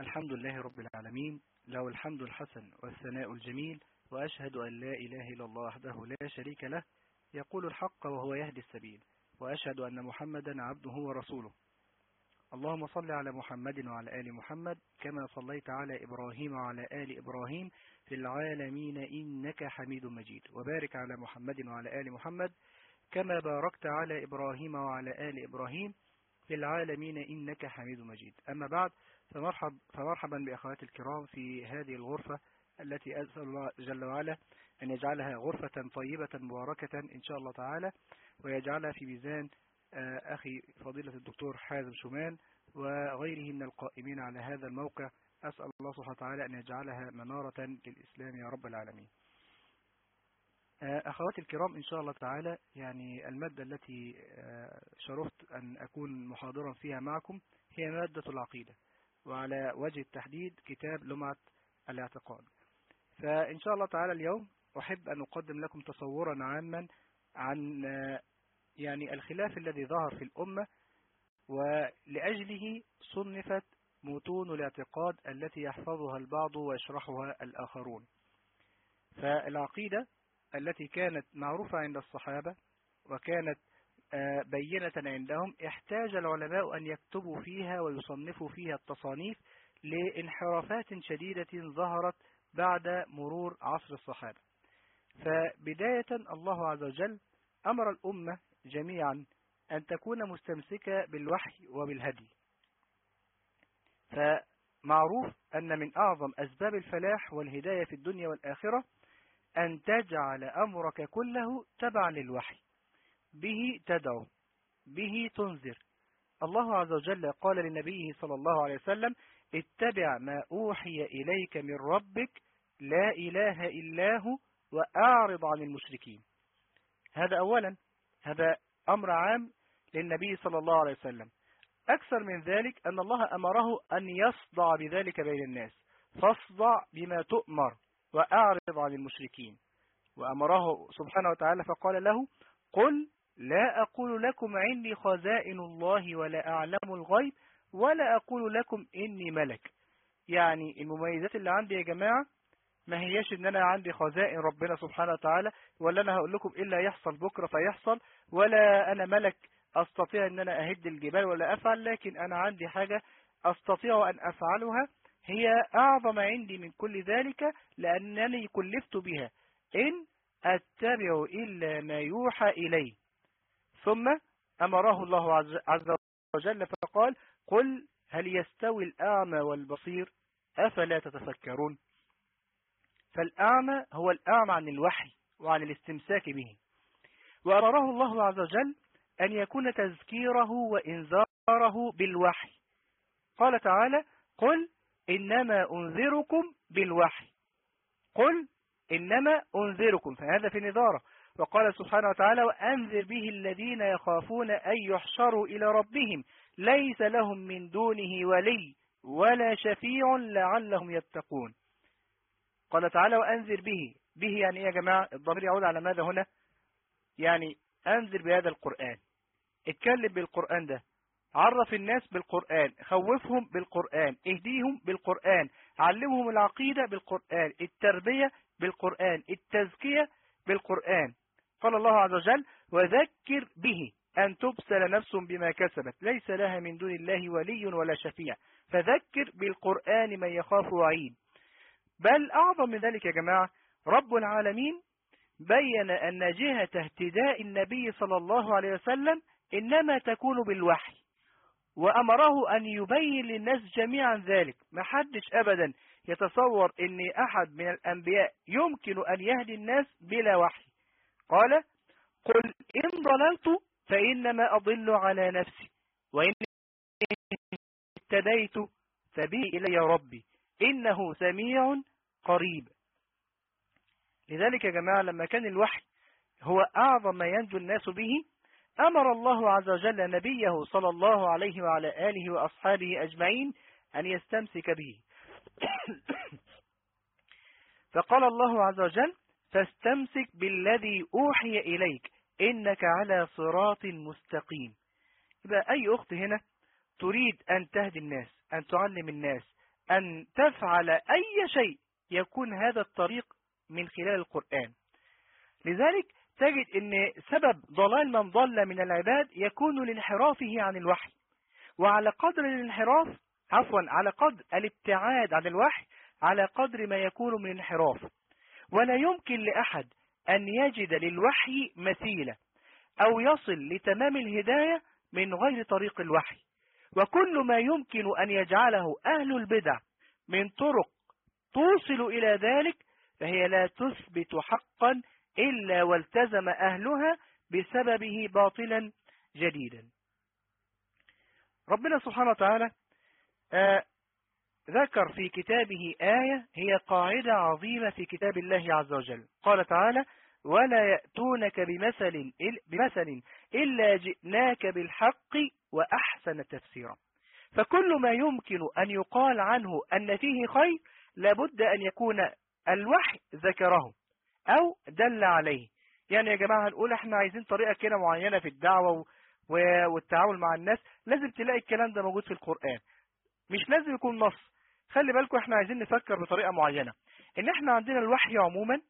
الحمد لله رب العالمين له الحمد الحسن والثناء الجميل وأشهد أن لا إله إلا الله وحده لا شريك له يقول الحق وهو يهدي السبيل وأشهد أن محمدا عبده ورسوله. اللهم صل على محمد وعلى آل محمد كما صليت على إبراهيم وعلى آل إبراهيم في العالمين إنك حميد مجيد وبارك على محمد وعلى آل محمد كما باركت على إبراهيم وعلى آل إبراهيم في العالمين إنك حميد مجيد. أما بعد فمرحب فمرحبا بأخواتي الكرام في هذه الغرفة التي أسأل الله جل وعلا أن يجعلها غرفة طيبة مباركة إن شاء الله تعالى ويجعلها في ميزان أخي فضيلة الدكتور حازم شومان وغيره من القائمين على هذا الموقع. أسأل الله سبحانه وتعالى أن يجعلها منارة للإسلام يا رب العالمين. أخواتي الكرام إن شاء الله تعالى يعني المادة التي شرفت أن أكون محاضرا فيها معكم هي مادة العقيدة. وعلى وجه التحديد كتاب لمعة الاعتقاد. فإن شاء الله تعالى اليوم أحب أن أقدم لكم تصورا عاما عن يعني الخلاف الذي ظهر في الأمة ولأجله صنفت متون الاعتقاد التي يحفظها البعض ويشرحها الآخرون. فالعقيدة التي كانت معروفة عند الصحابة وكانت بينة عندهم احتاج العلماء أن يكتبوا فيها ويصنفوا فيها التصانيف لانحرافات شديدة ظهرت بعد مرور عصر الصحابة. فبداية الله عز وجل أمر الأمة جميعا أن تكون مستمسكة بالوحي وبالهدي. فمعروف أن من أعظم أسباب الفلاح والهداية في الدنيا والآخرة أن تجعل أمرك كله تبعا للوحي. به تدعو به تنذر. الله عز وجل قال لنبيه صلى الله عليه وسلم اتبع ما أوحي إليك من ربك لا إله إلا هو وأعرض عن المشركين. هذا أولا هذا أمر عام للنبي صلى الله عليه وسلم. أكثر من ذلك أن الله أمره أن يصدع بذلك بين الناس. فاصدع بما تؤمر وأعرض عن المشركين. وأمره سبحانه وتعالى فقال له قل لا أقول لكم عندي خزائن الله ولا أعلم الغيب ولا أقول لكم إني ملك. يعني المميزات اللي عندي يا جماعة ما هياش إن أنا عندي خزائن ربنا سبحانه وتعالى ولا أنا هقول لكم إلا يحصل بكرة فيحصل ولا أنا ملك أستطيع إن أنا أهد الجبال ولا أفعل لكن أنا عندي حاجة أستطيع أن أفعلها هي أعظم عندي من كل ذلك لأنني كلفت بها. إن أتبع إلا ما يوحى إلي. ثم أمره الله عز وجل فقال قل هل يستوي الاعمى والبصير؟ أفلا تتفكرون؟ فالأعمى هو الأعمى عن الوحي وعن الاستمساك به. وأمره الله عز وجل أن يكون تذكيره وإنذاره بالوحي. قال تعالى قل إنما أنذركم بالوحي. قل إنما أنذركم فهذا في نظارة. وقال سبحانه وتعالى وأنذر به الذين يخافون أن يحشروا إلى ربهم. ليس لهم من دونه ولي ولا شفيع لعلهم يتقون. قال تعالى وأنذر به. به يعني إيه يا جماعة؟ الضمير يعود على ماذا هنا؟ يعني أنذر بهذا القرآن. اتكلم بالقرآن ده. عرف الناس بالقرآن. خوفهم بالقرآن. اهديهم بالقرآن. علمهم العقيدة بالقرآن. التربية بالقرآن. التزكية بالقرآن. قال الله عز وجل وذكر به أن تبسل نفس بما كسبت ليس لها من دون الله ولي ولا شفيع. فذكر بالقرآن من يخاف وعيد. بل أعظم من ذلك يا جماعة رب العالمين بين أن جهة اهتداء النبي صلى الله عليه وسلم إنما تكون بالوحي وأمره أن يبين للناس جميعا ذلك. ما حدش أبدا يتصور أن أحد من الأنبياء يمكن أن يهدي الناس بلا وحي. قال قل إن ضللت فإنما أضل على نفسي وإن اهتديت فبي إلي ربي إنه سميع قريب. لذلك يا جماعة لما كان الوحي هو أعظم ما ينجو الناس به أمر الله عز وجل نبيه صلى الله عليه وعلى آله وأصحابه أجمعين أن يستمسك به. فقال الله عز وجل فاستمسك بالذي أوحي إليك إنك على صراط مستقيم. يبقى أي أخت هنا تريد أن تهدي الناس أن تعلم الناس أن تفعل أي شيء يكون هذا الطريق من خلال القرآن. لذلك تجد أن سبب ضلال من ضل من العباد يكون لانحرافه عن الوحي. وعلى قدر الانحراف عفوا على قدر الابتعاد عن الوحي على قدر ما يكون من انحراف. ولا يمكن لأحد أن يجد للوحي مثيلة أو يصل لتمام الهداية من غير طريق الوحي. وكل ما يمكن أن يجعله أهل البدع من طرق توصل إلى ذلك فهي لا تثبت حقا إلا والتزم أهلها بسببه باطلا جديدا. ربنا سبحانه وتعالى آه ذكر في كتابه آية هي قاعدة عظيمة في كتاب الله عز وجل. قال تعالى ولا يأتونك بمثل, بمثل إلا جئناك بالحق وأحسن تفسيرا. فكل ما يمكن أن يقال عنه أن فيه خير لابد أن يكون الوحي ذكره أو دل عليه. يعني يا جماعة هنقول إحنا عايزين طريقة كده معينة في الدعوة والتعامل مع الناس لازم تلاقي الكلام ده موجود في القرآن. مش لازم يكون نص. خلي بالكم إحنا عايزين نفكر بطريقة معينة. ان إحنا عندنا الوحي عموما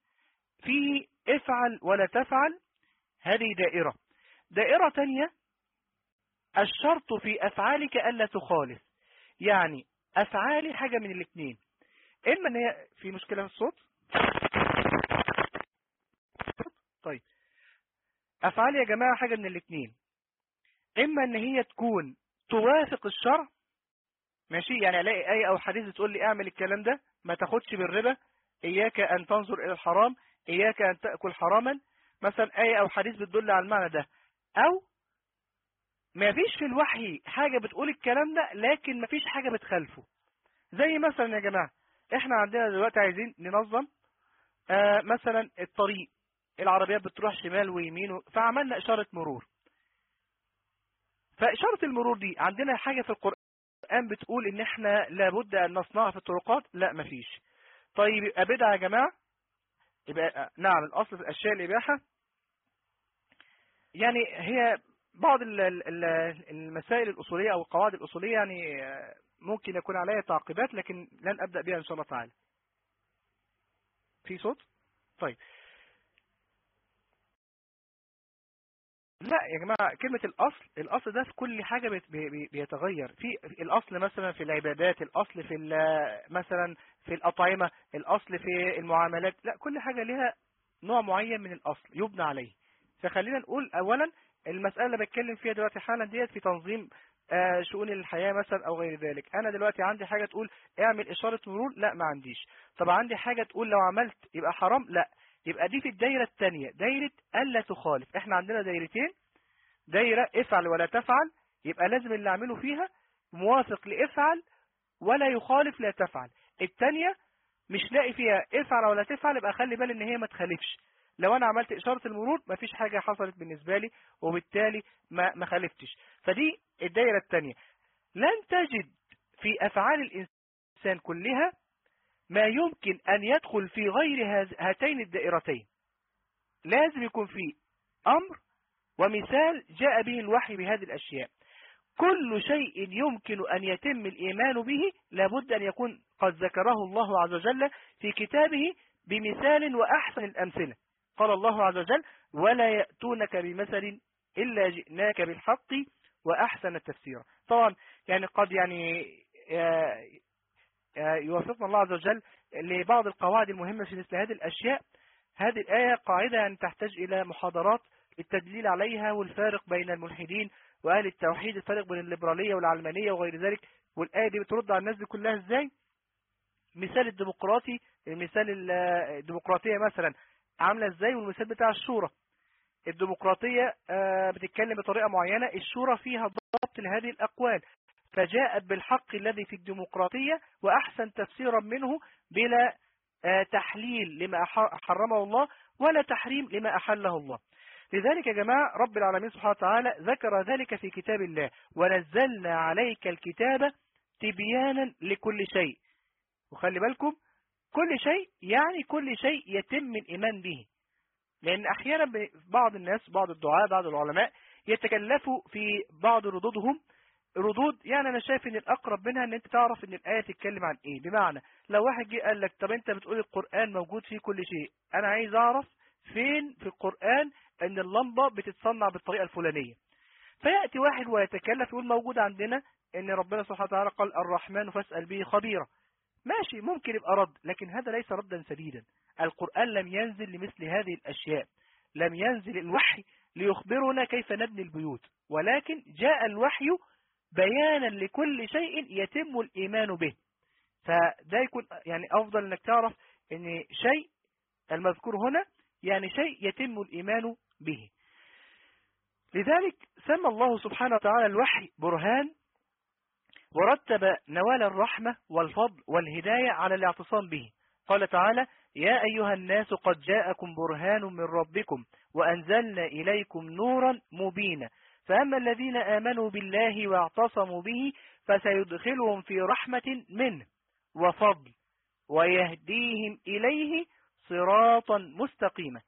فيه افعل ولا تفعل هذه دائرة. دائرة تانية الشرط في أفعالك ألا تخالف. يعني أفعالي حاجة من الاثنين إما إن هي في مشكلة في الصوت. طيب. أفعالي يا جماعة حاجة من الاثنين إما إن هي تكون توافق الشرع ماشي؟ يعني ألاقي أي أو حديث تقول لي اعمل الكلام ده ما تاخدش بالربا. إياك أن تنظر إلى الحرام إياك أن تأكل حراما. مثلا أي أو حديث بتدل على المعنى ده. أو ما فيش في الوحي حاجة بتقول الكلام ده لكن ما فيش حاجة بتخالفه. زي مثلا يا جماعة إحنا عندنا دلوقتي عايزين ننظم آه مثلا الطريق. العربيات بتروح شمال ويمين فعملنا إشارة مرور. فإشارة المرور دي عندنا حاجة في القرآن بتقول إن إحنا لابد أن نصنعها في الطرقات؟ لا مفيش طيب يبقى بدعة يا جماعة. يبقى نعم الأصل في الأشياء الإباحة. يعني هي بعض المسائل الأصولية أو القواعد الأصولية يعني ممكن يكون عليها تعقيبات لكن لن أبدأ بها إن شاء الله تعالى. في صوت؟ طيب. لا يا جماعة كلمة الأصل الأصل ده في كل حاجة بيتغير. في الأصل مثلا في العبادات الأصل في مثلا في الأطعمة الأصل في المعاملات لا كل حاجة لها نوع معين من الأصل يبنى عليه. فخلينا نقول أولا المسألة اللي بتكلم فيها دلوقتي حالا ديت في تنظيم آه شؤون الحياة مثلا أو غير ذلك. أنا دلوقتي عندي حاجة تقول اعمل إشارة مرور لا ما عنديش. طب عندي حاجة تقول لو عملت يبقى حرام لا. يبقى دي في الدايرة الثانية دايرة ألا تخالف. إحنا عندنا دايرتين. دايرة افعل ولا تفعل. يبقى لازم اللي أعمله فيها موافق لافعل ولا يخالف لا تفعل. الثانية مش لاقي فيها افعل ولا تفعل يبقى خلي بالي إن هي ما تخالفش. لو أنا عملت إشارة المرور مفيش حاجة حصلت بالنسبة لي وبالتالي ما ما خالفتش. فدي الدايرة الثانية لن تجد في أفعال الإنسان كلها ما يمكن أن يدخل في غير هاتين الدائرتين. لازم يكون في أمر ومثال جاء به الوحي بهذه الأشياء. كل شيء يمكن أن يتم الإيمان به لابد أن يكون قد ذكره الله عز وجل في كتابه بمثال وأحسن الأمثلة. قال الله عز وجل ولا يأتونك بمثل إلا جئناك بالحق وأحسن التفسير طبعا يعني قد يعني يوافقنا الله عز وجل لبعض القواعد المهمة في مثل هذه الأشياء. هذه الآية قاعدة يعني تحتاج إلى محاضرات للتدليل عليها والفارق بين الملحدين وأهل التوحيد الفارق بين الليبرالية والعلمانية وغير ذلك. والآية دي بترد على الناس دي كلها إزاي؟ مثال الديمقراطي مثال الديمقراطية مثلا عاملة إزاي؟ والمثال بتاع الشورى. الديمقراطية بتتكلم بطريقة معينة الشورى فيها ضبط لهذه الأقوال. فجاءت بالحق الذي في الديمقراطية وأحسن تفسيرا منه بلا تحليل لما حرمه الله ولا تحريم لما أحله الله. لذلك يا جماعة رب العالمين سبحانه وتعالى ذكر ذلك في كتاب الله ونزلنا عليك الكتاب تبيانا لكل شيء وخلي بالكم كل شيء يعني كل شيء يتم الإيمان به. لأن أحيانا بعض الناس بعض الدعاء بعض العلماء يتكلفوا في بعض ردودهم ردود يعني أنا شايف إن الأقرب منها إن أنت تعرف إن الآية تتكلم عن إيه. بمعنى لو واحد جه قال لك طب أنت بتقول القرآن موجود فيه كل شيء أنا عايز أعرف فين في القرآن إن اللمبة بتتصنع بالطريقة الفلانية. فيأتي واحد ويتكلف يقول موجود عندنا إن ربنا سبحانه وتعالى قال الرحمن فاسأل به خبيرا. ماشي ممكن يبقى رد لكن هذا ليس ردا سديدا. القرآن لم ينزل لمثل هذه الأشياء. لم ينزل الوحي ليخبرنا كيف نبني البيوت. ولكن جاء الوحي بيانا لكل شيء يتم الإيمان به. فده يكون يعني أفضل أنك تعرف أن شيء المذكور هنا يعني شيء يتم الإيمان به. لذلك سمى الله سبحانه وتعالى الوحي برهان ورتب نوال الرحمة والفضل والهداية على الاعتصام به. قال تعالى يا أيها الناس قد جاءكم برهان من ربكم وأنزلنا إليكم نورا مبينا فأما الذين آمنوا بالله واعتصموا به فسيدخلهم في رحمة منه وفضل ويهديهم إليه صراطا مستقيما.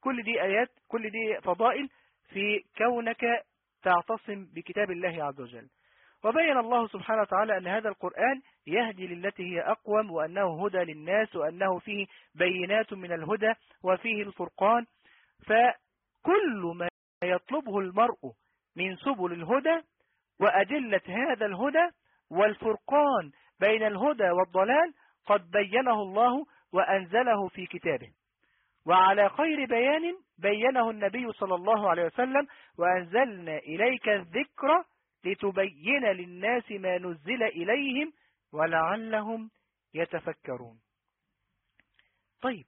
كل دي آيات كل دي فضائل في كونك تعتصم بكتاب الله عز وجل. وبين الله سبحانه وتعالى أن هذا القرآن يهدي للتي هي أقوم وأنه هدى للناس وأنه فيه بينات من الهدى وفيه الفرقان. فكل ما يطلبه المرء من سبل الهدى وأدلة هذا الهدى والفرقان بين الهدى والضلال قد بينه الله وأنزله في كتابه. وعلى خير بيان بينه النبي صلى الله عليه وسلم وأنزلنا إليك الذكر لتبين للناس ما نزل إليهم ولعلهم يتفكرون. طيب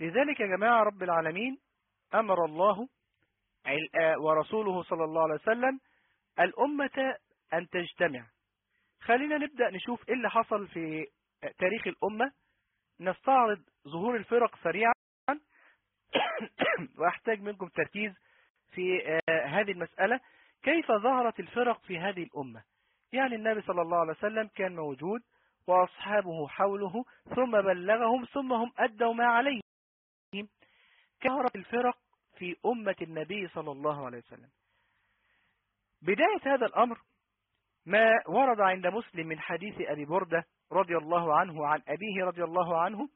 لذلك يا جماعة رب العالمين أمر الله ورسوله صلى الله عليه وسلم الأمة أن تجتمع. خلينا نبدأ نشوف إيه اللي حصل في تاريخ الأمة. نستعرض ظهور الفرق سريعا. وأحتاج منكم تركيز في هذه المسألة. كيف ظهرت الفرق في هذه الأمة؟ يعني النبي صلى الله عليه وسلم كان موجود وأصحابه حوله ثم بلغهم ثم هم أدوا ما عليهم. كهرت الفرق في أمة النبي صلى الله عليه وسلم. بداية هذا الأمر ما ورد عند مسلم من حديث أبي بردة رضي الله عنه عن أبيه رضي الله عنه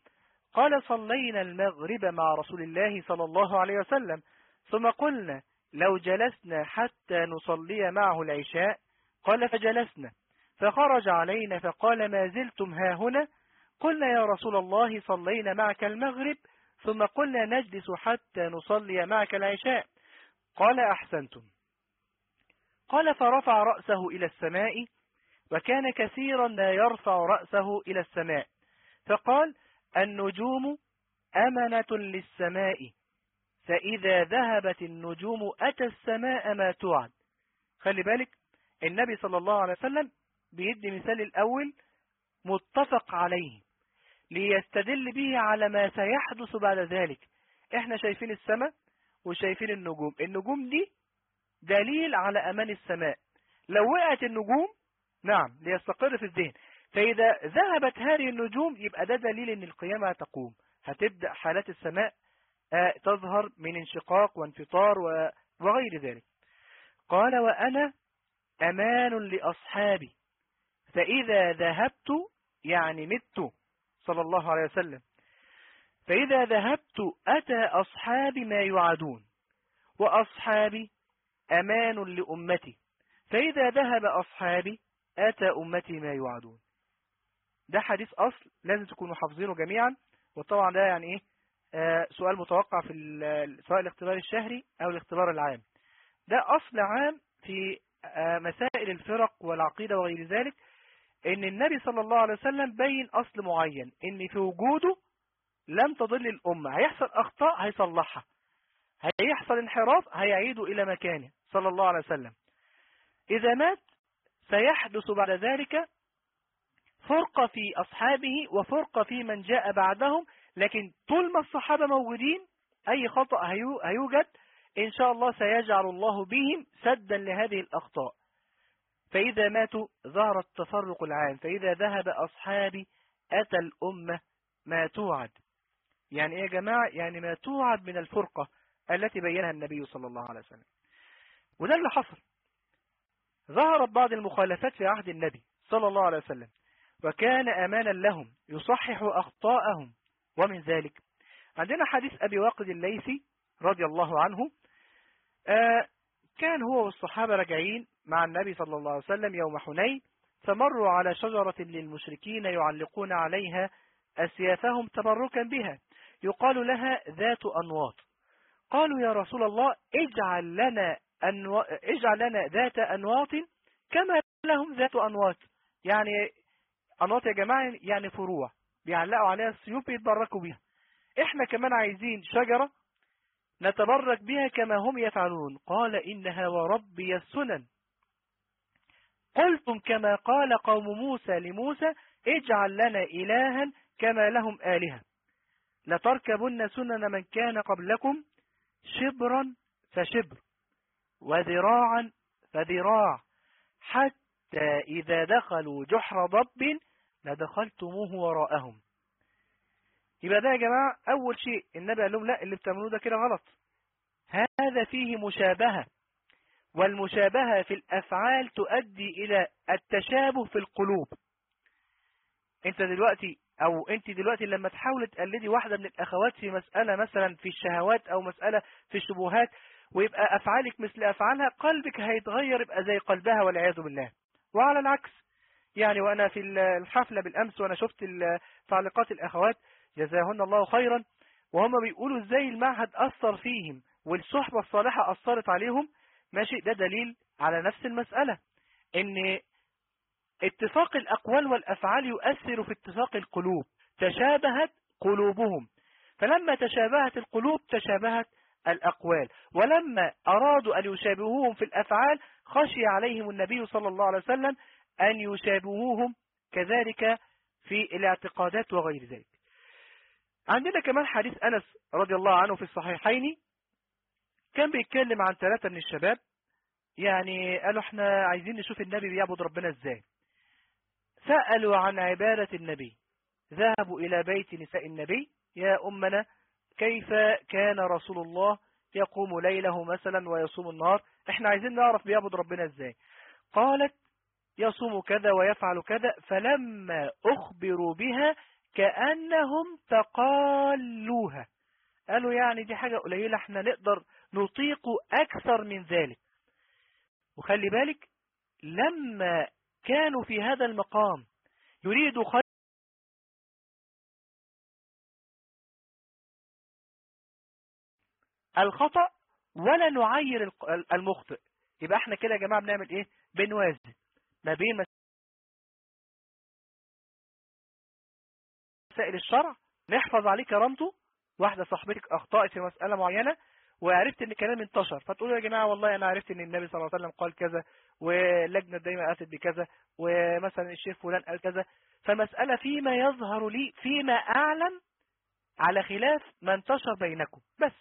قال صلينا المغرب مع رسول الله صلى الله عليه وسلم ثم قلنا لو جلسنا حتى نصلي معه العشاء قال فجلسنا فخرج علينا فقال ما زلتم ها هنا؟ قلنا يا رسول الله صلينا معك المغرب ثم قلنا نجلس حتى نصلي معك العشاء. قال أحسنتم. قال فرفع رأسه إلى السماء وكان كثيرا لا يرفع رأسه إلى السماء. فقال النجوم أمنة للسماء فإذا ذهبت النجوم أتى السماء ما توعد. خلي بالك النبي صلى الله عليه وسلم بيدي مثال الأول متفق عليه. ليستدل به على ما سيحدث بعد ذلك. إحنا شايفين السماء وشايفين النجوم. النجوم دي دليل على أمان السماء. لو وقعت النجوم نعم ليستقر في الذهن. فإذا ذهبت هذه النجوم يبقى ده دليل أن القيامة تقوم هتبدأ حالات السماء تظهر من انشقاق وانفطار وغير ذلك. قال وأنا أمان لأصحابي. فإذا ذهبت يعني مت. صلى الله عليه وسلم. فإذا ذهبت أتى أصحابي ما يوعدون وأصحابي أمان لأمتي. فإذا ذهب أصحابي أتى أمتي ما يوعدون. ده حديث أصل لازم تكونوا حافظينه جميعا. وطبعا ده يعني إيه؟ آه سؤال متوقع في سواء الاختبار الشهري أو الاختبار العام. ده أصل عام في آه مسائل الفرق والعقيدة وغير ذلك. إن النبي صلى الله عليه وسلم بين أصل معين إن في وجوده لم تضل الأمة. هيحصل أخطاء هيصلحها. هيحصل انحراف هيعيده إلى مكانه صلى الله عليه وسلم. إذا مات سيحدث بعد ذلك فرقة في أصحابه وفرقة في من جاء بعدهم لكن طول ما الصحابة موجودين أي خطأ هيوجد إن شاء الله سيجعل الله بهم سدا لهذه الأخطاء. فإذا ماتوا ظهر التفرق العام فإذا ذهب أصحابي أتى الأمة ما توعد يعني إيه يا جماعة؟ يعني ما توعد من الفرقة التي بينها النبي صلى الله عليه وسلم. وده اللي حصل. ظهرت بعض المخالفات في عهد النبي صلى الله عليه وسلم وكان أمانا لهم يصحح أخطاءهم. ومن ذلك عندنا حديث أبي واقد الليثي رضي الله عنه آه كان هو والصحابة راجعين مع النبي صلى الله عليه وسلم يوم حنين فمروا على شجرة للمشركين يعلقون عليها أسيافهم تبركا بها. يقال لها ذات أنواط. قالوا يا رسول الله اجعل لنا, أنو... اجعل لنا ذات أنواط كما لهم ذات أنواط. يعني أنواط يا جماعة يعني فروع. بيعلقوا عليها السيوف بيتبركوا بها إحنا كمان عايزين شجرة نتبرك بها كما هم يفعلون. قال إنها وربي السنن. قلتم كما قال قوم موسى لموسى اجعل لنا إلها كما لهم آلهة. لتركبن سنن من كان قبلكم شبرا فشبر وذراعا فذراع حتى إذا دخلوا جحر ضب لدخلتموه وراءهم. يبقى ده يا جماعة أول شيء النبي قال لهم لا اللي بتعملوه ده كده غلط. هذا فيه مشابهة. والمشابهة في الأفعال تؤدي إلى التشابه في القلوب. أنت دلوقتي أو أنت دلوقتي لما تحاول تقلدي واحدة من الأخوات في مسألة مثلا في الشهوات أو مسألة في الشبهات ويبقى أفعالك مثل أفعالها قلبك هيتغير يبقى زي قلبها والعياذ بالله. وعلى العكس يعني وأنا في الحفلة بالأمس وأنا شفت تعليقات الأخوات جزاهن الله خيرا وهم بيقولوا إزاي المعهد أثر فيهم والصحبة الصالحة أثرت عليهم ماشي ده دليل على نفس المسألة إن اتفاق الأقوال والأفعال يؤثر في اتفاق القلوب تشابهت قلوبهم. فلما تشابهت القلوب تشابهت الأقوال. ولما أرادوا أن يشابهوهم في الأفعال خشي عليهم النبي صلى الله عليه وسلم أن يشابهوهم كذلك في الاعتقادات وغير ذلك. عندنا كمان حديث أنس رضي الله عنه في الصحيحين كان بيتكلم عن ثلاثة من الشباب يعني قالوا إحنا عايزين نشوف النبي بيعبد ربنا إزاي. سألوا عن عبادة النبي. ذهبوا إلى بيت نساء النبي يا أمنا كيف كان رسول الله يقوم ليله مثلا ويصوم النهار؟ إحنا عايزين نعرف بيعبد ربنا إزاي. قالت يصوم كذا ويفعل كذا فلما أخبروا بها كأنهم تقالوها. قالوا يعني دي حاجة قليلة إحنا نقدر نطيق أكثر من ذلك. وخلي بالك لما كانوا في هذا المقام يريد خير الخطأ ولا نعير المخطئ. يبقى إحنا كده يا جماعة بنعمل إيه؟ بنوازن ما بين مسائل الشرع نحفظ عليه كرامته واحدة صاحبتك أخطأت في مسألة معينة وعرفت إن الكلام انتشر. فتقول يا جماعة والله أنا عرفت إن النبي صلى الله عليه وسلم قال كذا واللجنة دايما اتت بكذا ومثلا الشيخ فلان قال كذا. فمسألة فيما يظهر لي فيما أعلم على خلاف ما انتشر بينكم. بس.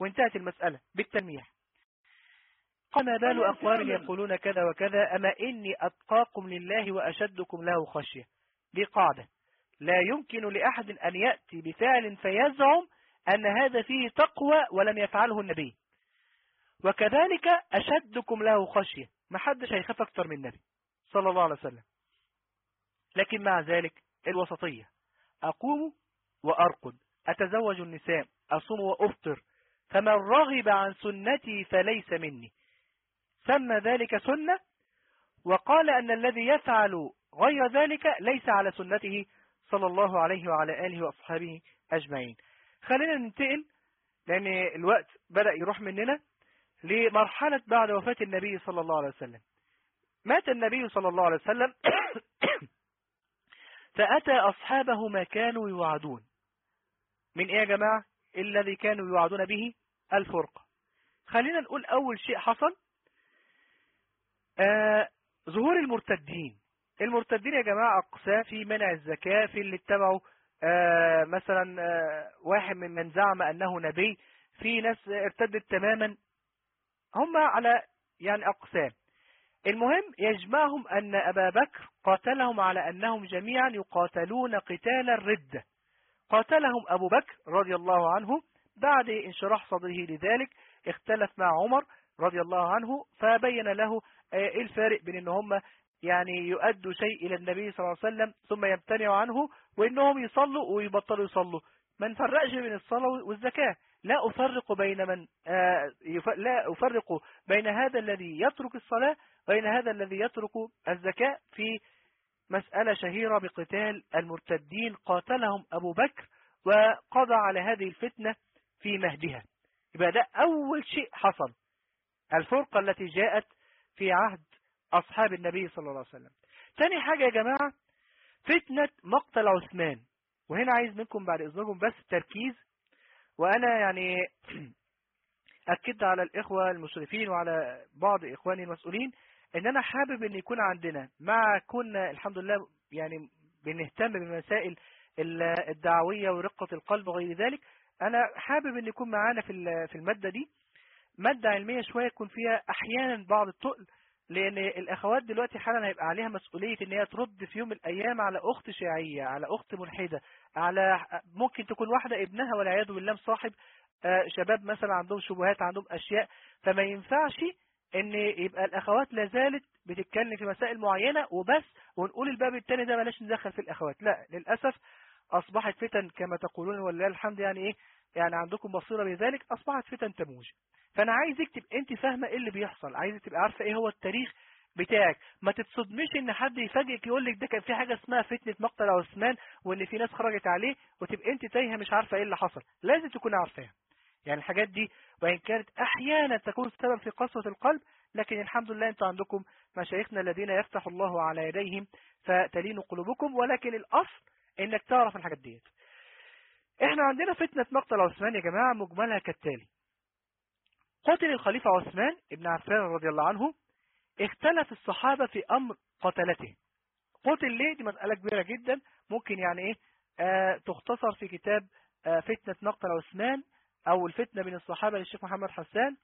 وانتهت المسألة بالتلميح. قال بال أقوام يقولون كذا وكذا أما إني أتقاكم لله وأشدكم له خشية. دي قاعدة لا يمكن لأحد أن يأتي بفعل فيزعم أن هذا فيه تقوى ولم يفعله النبي. وكذلك أشدكم له خشية. ما حدش هيخاف أكتر من النبي صلى الله عليه وسلم. لكن مع ذلك الوسطية. أقوم وأرقد. أتزوج النساء. أصوم وأفطر. فمن رغب عن سنتي فليس مني. سمى ذلك سنة. وقال أن الذي يفعل غير ذلك ليس على سنته صلى الله عليه وعلى آله وأصحابه أجمعين. خلينا ننتقل لأن الوقت بدأ يروح مننا لمرحلة بعد وفاة النبي صلى الله عليه وسلم. مات النبي صلى الله عليه وسلم فأتى أصحابه ما كانوا يوعدون. من إيه يا جماعة؟ الذي كانوا يوعدون به الفرقة. خلينا نقول أول شيء حصل آه ظهور المرتدين. المرتدين يا جماعة أقسام في منع الزكاة في اللي اتبعوا مثلا آه واحد من من زعم أنه نبي في ناس ارتدت تماما. هم على يعني أقسام. المهم يجمعهم أن أبا بكر قاتلهم على أنهم جميعا يقاتلون قتال الردة قاتلهم أبو بكر رضي الله عنه. بعد انشراح صدره لذلك اختلف مع عمر رضي الله عنه فبين له إيه الفارق بين إن هم يعني يؤدوا شيء إلى النبي صلى الله عليه وسلم ثم يمتنعوا عنه وإنهم يصلوا ويبطلوا يصلوا. ما نفرقش بين الصلاة والزكاة لا أفرق بين من لا أفرق بين هذا الذي يترك الصلاة وبين هذا الذي يترك الزكاة في مسألة شهيرة بقتال المرتدين. قاتلهم أبو بكر وقضى على هذه الفتنة في مهدها. يبقى ده أول شيء حصل. الفرقة التي جاءت في عهد أصحاب النبي صلى الله عليه وسلم. ثاني حاجة يا جماعة فتنة مقتل عثمان. وهنا عايز منكم بعد إذنكم بس تركيز. وأنا يعني أكدت على الإخوة المشرفين وعلى بعض إخواني المسؤولين إن أنا حابب أن يكون عندنا مع كنا الحمد لله يعني بنهتم بمسائل الدعوية ورقة القلب وغير ذلك أنا حابب أن يكون معانا في المادة دي. مادة علمية شوية يكون فيها أحيانا بعض التقل لأن الأخوات دلوقتي حالا هيبقى عليها مسؤولية إن هي ترد في يوم من الأيام على أخت شيعية على أخت ملحدة على ممكن تكون واحدة ابنها والعياذ بالله مصاحب شباب مثلا عندهم شبهات عندهم أشياء. فما ينفعش إن يبقى الأخوات لازالت بتتكلم في مسائل معينة وبس ونقول الباب الثاني ده بلاش ندخل في الأخوات. لا للأسف أصبحت فتن كما تقولون ولله الحمد يعني إيه؟ يعني عندكم بصيرة بذلك أصبحت فتن تموج. فأنا عايزك تبقى أنت فاهمة إيه اللي بيحصل. عايزك تبقى عارفة إيه هو التاريخ بتاعك. ما تتصدمش إن حد يفاجئك يقول لك ده كان في حاجة اسمها فتنة مقتل عثمان وإن في ناس خرجت عليه وتبقى أنت تايهة مش عارفة إيه اللي حصل. لازم تكون عارفاها. يعني الحاجات دي وإن كانت أحيانا تكون سبب في قسوة القلب لكن الحمد لله أنتوا عندكم مشايخنا الذين يفتح الله على يديهم فتلين قلوبكم ولكن الأصل إنك تعرف الحاجات ديت. إحنا عندنا فتنة مقتل عثمان يا جماعة مجملها كالتالي. قتل الخليفة عثمان ابن عفان رضي الله عنه اختلف الصحابة في أمر قتلته. قتل ليه؟ دي مسألة كبيرة جدا. ممكن يعني إيه؟ آه تختصر في كتاب آه فتنة مقتل عثمان أو الفتنة بين الصحابة للشيخ محمد حسان.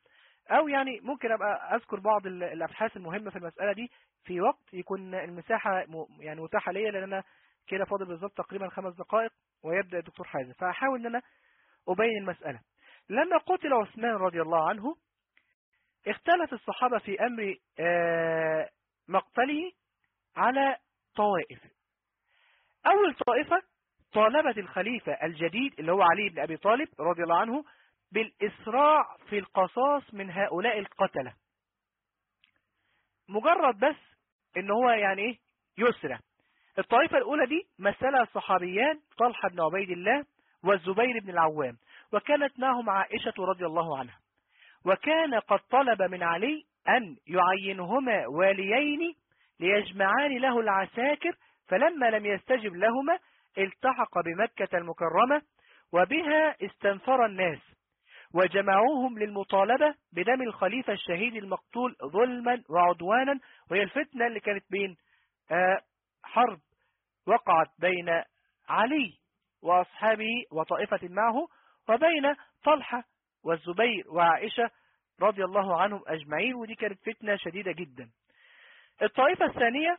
أو يعني ممكن أبقى أذكر بعض الأبحاث المهمة في المسألة دي. في وقت يكون المساحة يعني متاحة ليا لأن أنا كده فاضل بالظبط تقريبا خمس دقائق ويبدأ الدكتور حازم. فهحاول إن أنا أبين المسألة. لما قتل عثمان رضي الله عنه اختلف الصحابة في أمر مقتله على طوائف. أول طائفة طالبت الخليفة الجديد اللي هو علي بن أبي طالب رضي الله عنه بالإسراع في القصاص من هؤلاء القتلة. مجرد بس إن هو يعني إيه؟ يسرى الطائفة الأولى دي مثلها الصحابيان طلحة بن عبيد الله والزبير بن العوام. وكانت معهم عائشة رضي الله عنها. وكان قد طلب من علي أن يعينهما واليين ليجمعان له العساكر فلما لم يستجب لهما التحق بمكة المكرمة وبها استنفر الناس وجمعوهم للمطالبة بدم الخليفة الشهيد المقتول ظلما وعدوانا وهي الفتنة اللي كانت بين حرب وقعت بين علي وأصحابه وطائفة معه وبين طلحة والزبير وعائشة رضي الله عنهم أجمعين ودي كانت فتنة شديدة جدا. الطائفة الثانية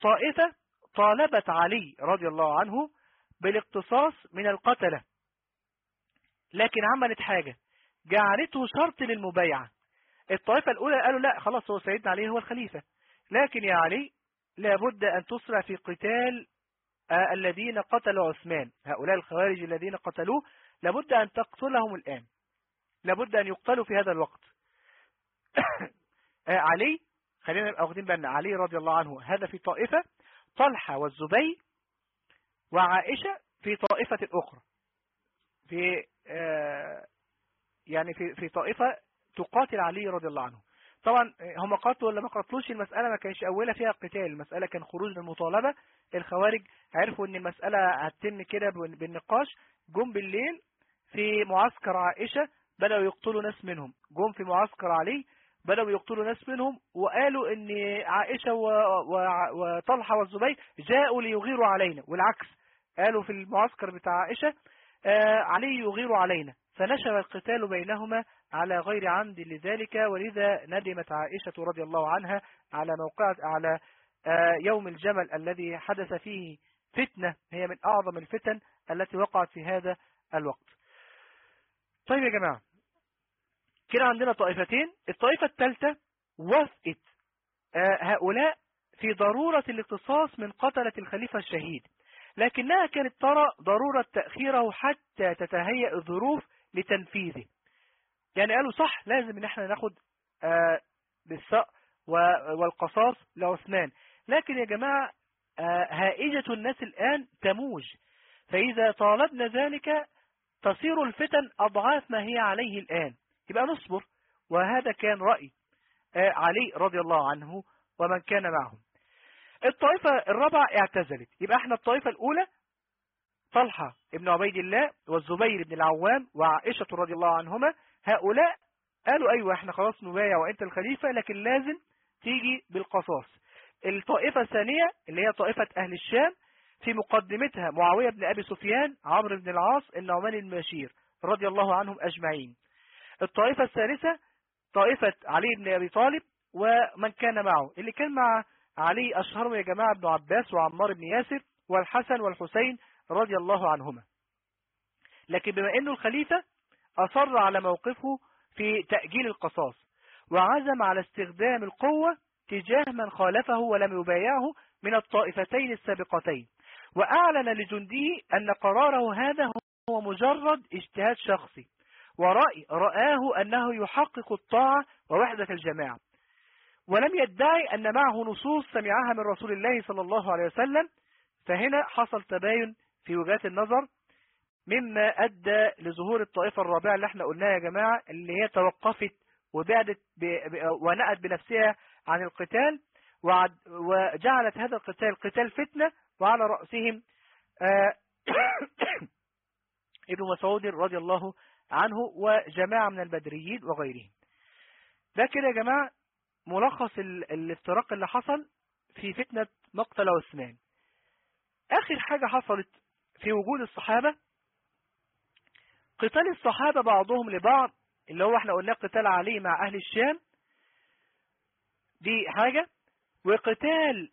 طائفة طالبت علي رضي الله عنه بالاقتصاص من القتلة. لكن عملت حاجة جعلته شرط للمبايعة. الطائفة الأولى قالوا لا خلاص هو سيدنا علي هو الخليفة. لكن يا علي لابد أن تسرع في قتال الذين قتلوا عثمان هؤلاء الخوارج الذين قتلوه لابد أن تقتلهم الآن. لابد أن يقتلوا في هذا الوقت. علي خلينا نبقى واخدين بالنا. علي رضي الله عنه هذا في طائفة طلحة والزبير وعائشة في طائفة أخرى. في يعني في في طائفة تقاتل علي رضي الله عنه. طبعا هم قاتلوا ولا ما قاتلوش؟ المسألة ما كانش أولها فيها قتال. المسألة كان خروج للمطالبة الخوارج عرفوا إن المسألة هتتم كده بالنقاش. جم بالليل في معسكر عائشة بدأوا يقتلوا ناس منهم. جم في معسكر علي بدأوا يقتلوا ناس منهم وقالوا إن عائشة وطلحة والزبير جاءوا ليغيروا علينا والعكس قالوا في المعسكر بتاع عائشة علي يغير علينا. فنشر القتال بينهما على غير عمد لذلك ولذا ندمت عائشة رضي الله عنها على موقع على يوم الجمل الذي حدث فيه فتنة هي من أعظم الفتن التي وقعت في هذا الوقت. طيب يا جماعة كده عندنا طائفتين الطائفة الثالثة وافقت هؤلاء في ضرورة الاقتصاص من قتلة الخليفة الشهيد لكنها كانت ترى ضرورة تأخيره حتى تتهيأ الظروف لتنفيذه. يعني قالوا صح لازم إن إحنا ناخد بالسق والقصاص لعثمان. لكن يا جماعة هائجة الناس الآن تموج. فإذا طالبنا ذلك تصير الفتن أضعاف ما هي عليه الآن. يبقى نصبر. وهذا كان رأي علي رضي الله عنه ومن كان معهم. الطائفة الرابعة اعتزلت. يبقى إحنا الطائفة الأولى طلحة ابن عبيد الله والزبير بن العوام وعائشة رضي الله عنهما. هؤلاء قالوا أيوة إحنا خلاص نبايع وأنت الخليفة لكن لازم تيجي بالقصاص. الطائفة الثانية اللي هي طائفة أهل الشام في مقدمتها معاوية بن أبي سفيان عمرو بن العاص النعمان المشير رضي الله عنهم أجمعين. الطائفة الثالثة طائفة علي بن أبي طالب ومن كان معه. اللي كان مع علي أشهرهم يا جماعة ابن عباس وعمار بن ياسر والحسن والحسين رضي الله عنهما. لكن بما أنه الخليفة أصر على موقفه في تأجيل القصاص وعزم على استخدام القوة تجاه من خالفه ولم يبايعه من الطائفتين السابقتين. وأعلن لجنده أن قراره هذا هو مجرد اجتهاد شخصي ورأي رآه أنه يحقق الطاعة ووحدة الجماعة ولم يدعي أن معه نصوص سمعها من رسول الله صلى الله عليه وسلم فهنا حصل تباين في وجهات النظر مما أدى لظهور الطائفة الرابعة اللي إحنا قلناها يا جماعة اللي هي توقفت وبعدت. ونأت بنفسها عن القتال. وجعلت هذا القتال قتال فتنة وعلى رأسهم آه ابن مسعود رضي الله عنه وجماعة من البدريين وغيرهم. ده كده يا جماعة ملخص ال... الافتراق اللي حصل في فتنة مقتل عثمان. آخر حاجة حصلت في وجود الصحابة قتال الصحابة بعضهم لبعض اللي هو إحنا قلنا قتال علي مع أهل الشام دي حاجة وقتال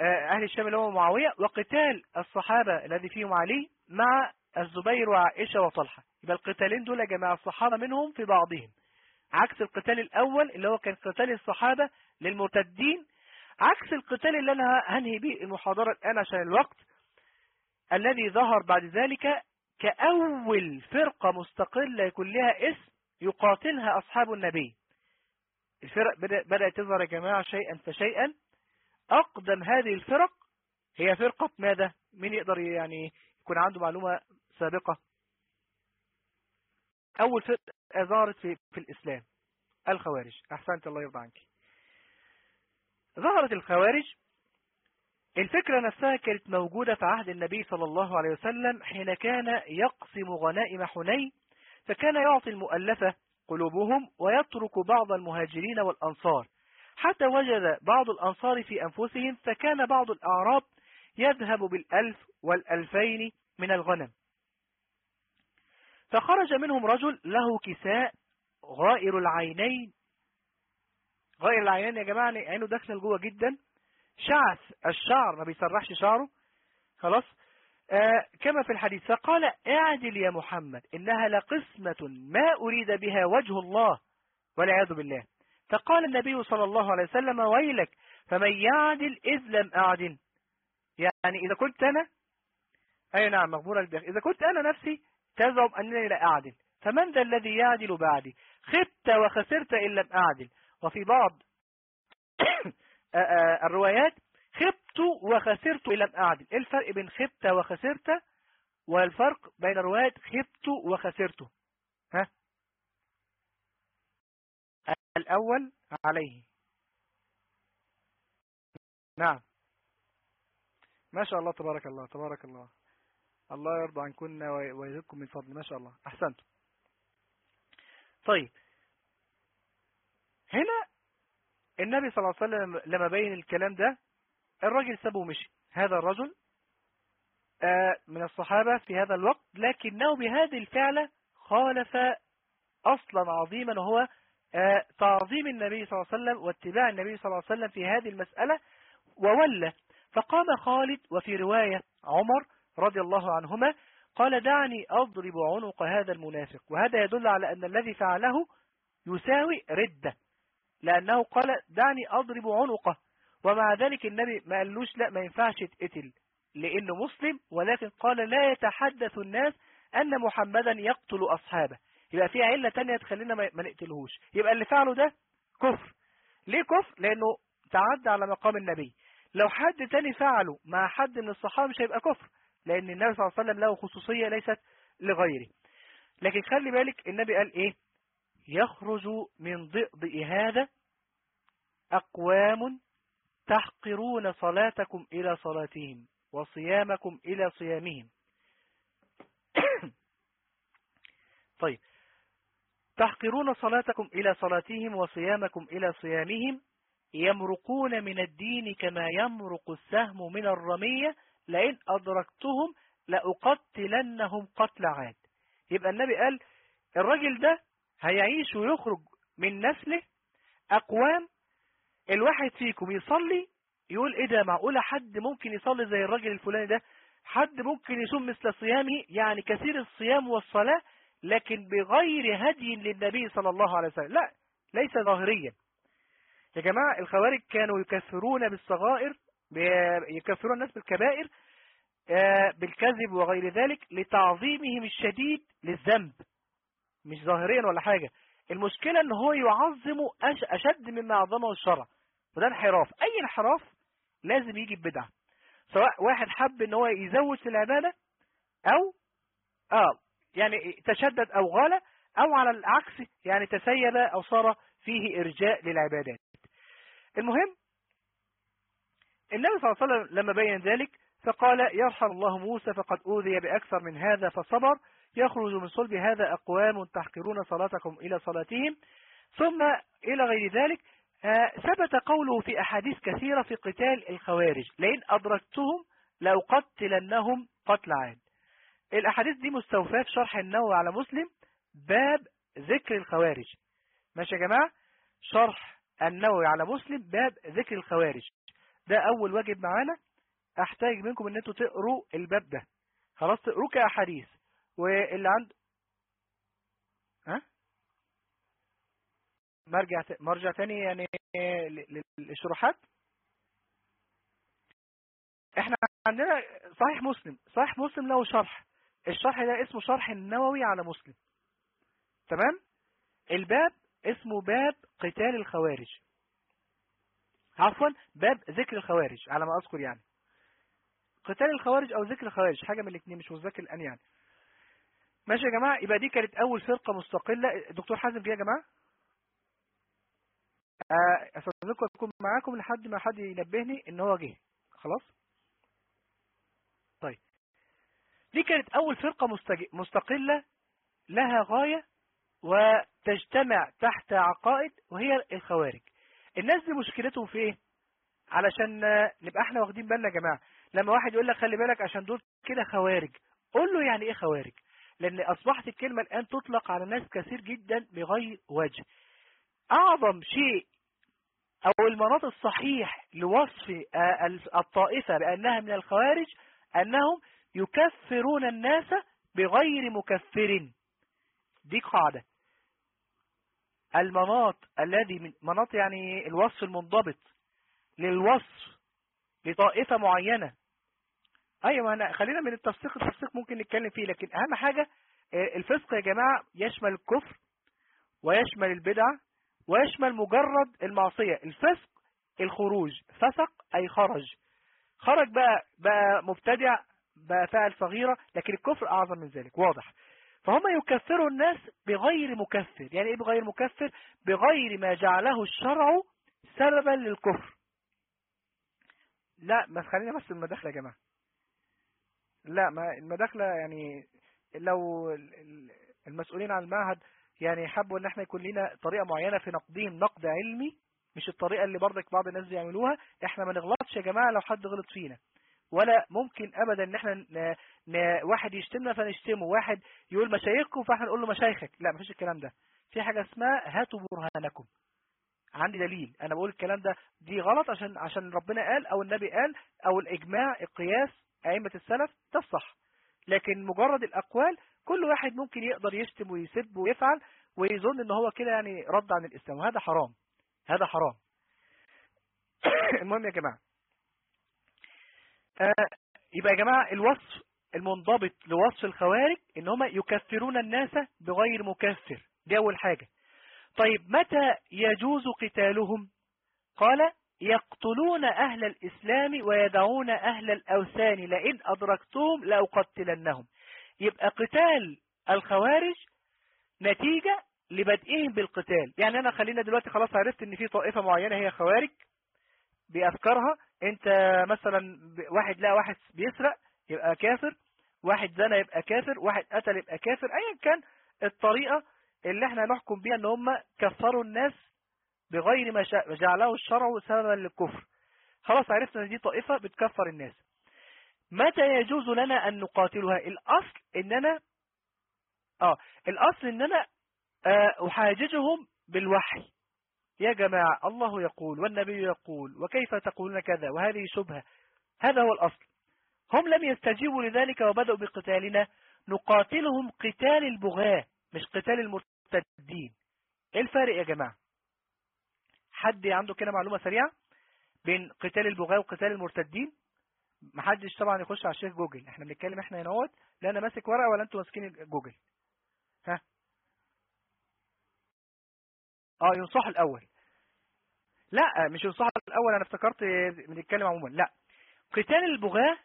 أهل الشام اللي هو معاوية وقتال الصحابة الذي فيهم علي مع الزبير وعائشة وطلحة. يبقى القتالين دول يا جماعة الصحابة منهم في بعضهم. عكس القتال الأول اللي هو كان قتال الصحابة للمرتدين عكس القتال اللي أنا هنهي به المحاضرة الآن عشان الوقت الذي ظهر بعد ذلك كأول فرقة مستقلة يكون لها اسم يقاتلها أصحاب النبي. الفرق بدأت تظهر يا جماعة شيئا فشيئا. أقدم هذه الفرق هي فرقة ماذا؟ مين يقدر يعني يكون عنده معلومة سابقة؟ أول فرقة ظهرت في, في الإسلام الخوارج. أحسنت الله يرضى عنك. ظهرت الخوارج. الفكرة نفسها كانت موجودة في عهد النبي صلى الله عليه وسلم حين كان يقسم غنائم حنين فكان يعطي المؤلفة قلوبهم ويترك بعض المهاجرين والأنصار. حتى وجد بعض الأنصار في أنفسهم فكان بعض الأعراب يذهب بالألف والألفين من الغنم. فخرج منهم رجل له كساء غائر العينين. غائر العينين يا جماعة عينه داخلة لجوه جدا. شعث الشعر ما بيسرحش شعره. خلاص. آه كما في الحديث فقال اعدل يا محمد إنها لقسمة ما أريد بها وجه الله والعياذ بالله. فقال النبي صلى الله عليه وسلم ويلك فمن يعدل إذ لم أعدل. يعني إذا كنت أنا أي نعم مغمورة البيخ إذا كنت أنا نفسي تزعم أنني لا أعدل. فمن ذا الذي يعدل بعدي؟ خبت وخسرت إن لم أعدل. وفي بعض الروايات خبت وخسرت إن لم أعدل. إيه الفرق بين خبت وخسرت؟ والفرق بين الروايات خبت وخسرت. ها؟ الأول عليه. نعم. ما شاء الله تبارك الله تبارك الله. الله يرضى عنكم ويزيدكم من فضل. ما شاء الله. أحسنتم طيب. هنا النبي صلى الله عليه وسلم لما بين الكلام ده الراجل سابه ومشي. هذا الرجل من الصحابة في هذا الوقت لكنه بهذه الفعلة خالف أصلا عظيما وهو تعظيم النبي صلى الله عليه وسلم واتباع النبي صلى الله عليه وسلم في هذه المسألة وولى. فقام خالد وفي رواية عمر رضي الله عنهما قال دعني أضرب عنق هذا المنافق. وهذا يدل على أن الذي فعله يساوي ردة لأنه قال دعني أضرب عنقه. ومع ذلك النبي ما قالوش لا ما ينفعش تقتل لأنه مسلم ولكن قال لا يتحدث الناس أن محمدا يقتل أصحابه. يبقى في علة تانية تخلينا ما نقتلهوش. يبقى اللي فعله ده كفر. ليه كفر؟ لأنه تعدى على مقام النبي. لو حد تاني فعله مع حد من الصحابة مش هيبقى كفر لأن النبي صلى الله عليه وسلم له خصوصية ليست لغيره. لكن خلي بالك النبي قال إيه؟ يخرج من ضئضئ هذا أقوام تحقرون صلاتكم إلى صلاتهم وصيامكم إلى صيامهم. طيب. تحقرون صلاتكم إلى صلاتهم وصيامكم إلى صيامهم يمرقون من الدين كما يمرق السهم من الرمية لئن أدركتهم لأقتلنهم قتل عاد. يبقى النبي قال الرجل ده هيعيش ويخرج من نسله أقوام الواحد فيكم يصلي يقول إيه ده معقولة حد ممكن يصلي زي الراجل الفلاني ده؟ حد ممكن يصوم مثل صيامه؟ يعني كثير الصيام والصلاة لكن بغير هدي للنبي صلى الله عليه وسلم. لا ليس ظاهريا. يا جماعة الخوارج كانوا يكفرون بالصغائر يكفرون الناس بالكبائر بالكذب وغير ذلك لتعظيمهم الشديد للذنب. مش ظاهريا ولا حاجة. المشكلة إن هو يعظم أشد مما عظمه الشرع. وده انحراف. أي انحراف لازم يجي ببدعة سواء واحد حب إن هو يزود في العبادة أو آه يعني تشدد أو غالى أو على العكس يعني تسيب أو صار فيه إرجاء للعبادات. المهم النبي صلى الله عليه وسلم لما بين ذلك فقال يرحم الله موسى فقد أوذي بأكثر من هذا فصبر يخرج من صلب هذا أقوام تحقرون صلاتكم إلى صلاتهم. ثم إلى غير ذلك ثبت قوله في أحاديث كثيرة في قتال الخوارج لئن أدركتهم لأقتلنهم قتل عاد. الأحاديث دي مستوفاة في شرح النووي على مسلم باب ذكر الخوارج. ماشي يا جماعة؟ شرح النووي على مسلم باب ذكر الخوارج. ده أول واجب معانا. أحتاج منكم أن أنتوا تقروا الباب ده. خلاص؟ تقروا كأحاديث. واللي عنده ها؟ مرجع. مرجع تاني يعني للشروحات. إحنا عندنا صحيح مسلم. صحيح مسلم له شرح. الشرح ده اسمه شرح النووي على مسلم. تمام؟ الباب اسمه باب قتال الخوارج. عفوا باب ذكر الخوارج على ما أذكر يعني. قتال الخوارج أو ذكر الخوارج حاجة من الاثنين مش متذكر الآن يعني. ماشي يا جماعة؟ يبقى دي كانت أول فرقة مستقلة. دكتور حازم جه يا جماعة؟ أستاذنكم أكون معاكم لحد ما حد ينبهني إن هو جه. خلاص؟ طيب. دي كانت أول فرقة مستقلة لها غاية وتجتمع تحت عقائد وهي الخوارج. الناس دي مشكلتهم في إيه؟ علشان نبقى إحنا واخدين بالنا يا جماعة. لما واحد يقول لك خلي بالك عشان دول كده خوارج. قول له يعني إيه خوارج؟ لأن أصبحت الكلمة الآن تطلق على ناس كثير جدا بغير وجه. أعظم شيء أو المناط الصحيح لوصف الطائفة بأنها من الخوارج أنهم يكفرون الناس بغير مكفر. دي قاعدة. المناط الذي من مناط يعني الوصف المنضبط للوصف لطائفة معينة. أيوه أنا خلينا من التفسيق التفسيق ممكن نتكلم فيه لكن أهم حاجة الفسق يا جماعة يشمل الكفر ويشمل البدعة ويشمل مجرد المعصية. الفسق الخروج فسق أي خرج. خرج بقى بقى مبتدع فاعل صغيرة لكن الكفر أعظم من ذلك. واضح. فهم يكفروا الناس بغير مكفر. يعني إيه بغير مكفر؟ بغير ما جعله الشرع سببا للكفر. لا ما خلينا بس المداخلة يا جماعة. لا ما المداخلة يعني لو المسؤولين عن المعهد يعني حبوا إن إحنا يكون لنا طريقة معينة في نقدهم نقد علمي مش الطريقة اللي برضك بعض الناس بيعملوها إحنا ما نغلطش يا جماعة لو حد غلط فينا. ولا ممكن ابدا إن إحنا. واحد يشتمنا فنشتمه واحد يقول مشايخكم فإحنا نقول له مشايخك. لا مفيش الكلام ده. في حاجة اسمها هاتوا برهانكم. عندي دليل. أنا بقول الكلام ده دي غلط عشان عشان ربنا قال أو النبي قال أو الإجماع القياس أئمة السلف ده الصح. لكن مجرد الأقوال كل واحد ممكن يقدر يشتم ويسب ويفعل ويظن إن هو كده يعني رد عن الإسلام. وهذا حرام. هذا حرام. المهم يا جماعة آه يبقى يا جماعة الوصف المنضبط لوصف الخوارج إن هم يكفرون الناس بغير مكفر. دي أول حاجة. طيب متى يجوز قتالهم؟ قال يقتلون أهل الإسلام ويدعون أهل الأوثان لئن أدركتهم لأقتلنهم. يبقى قتال الخوارج نتيجة لبدئهم بالقتال. يعني أنا خلينا دلوقتي خلاص عرفت إن في طائفة معينة هي خوارج بأفكارها انت مثلا واحد لا واحد بيسرق يبقى كافر واحد زنى يبقى كافر واحد قتل يبقى كافر ايا كان الطريقة اللي إحنا نحكم بيها إن هم كفروا الناس بغير ما جعله الشرع سببا للكفر. خلاص عرفنا إن دي طائفة بتكفر الناس. متى يجوز لنا أن نقاتلها؟ الأصل اننا آه الأصل اننا آه أحاججهم بالوحي. يا جماعة الله يقول والنبي يقول وكيف تقولون كذا؟ وهذه شبهة. هذا هو الأصل. هم لم يستجيبوا لذلك وبدأوا بقتالنا. نقاتلهم قتال البغاة مش قتال المرتدين. إيه الفارق يا جماعة؟ حد عنده كده معلومة سريعة بين قتال البغاة وقتال المرتدين؟ محدش طبعا يخش على الشيخ جوجل. إحنا بنتكلم إحنا هنا اهوت لا أنا ماسك ورقة ولا أنتوا ماسكين جوجل. ها؟ آه ينصح الأول. لا مش ينصح الأول أنا افتكرت بنتكلم عموما. لا قتال البغاة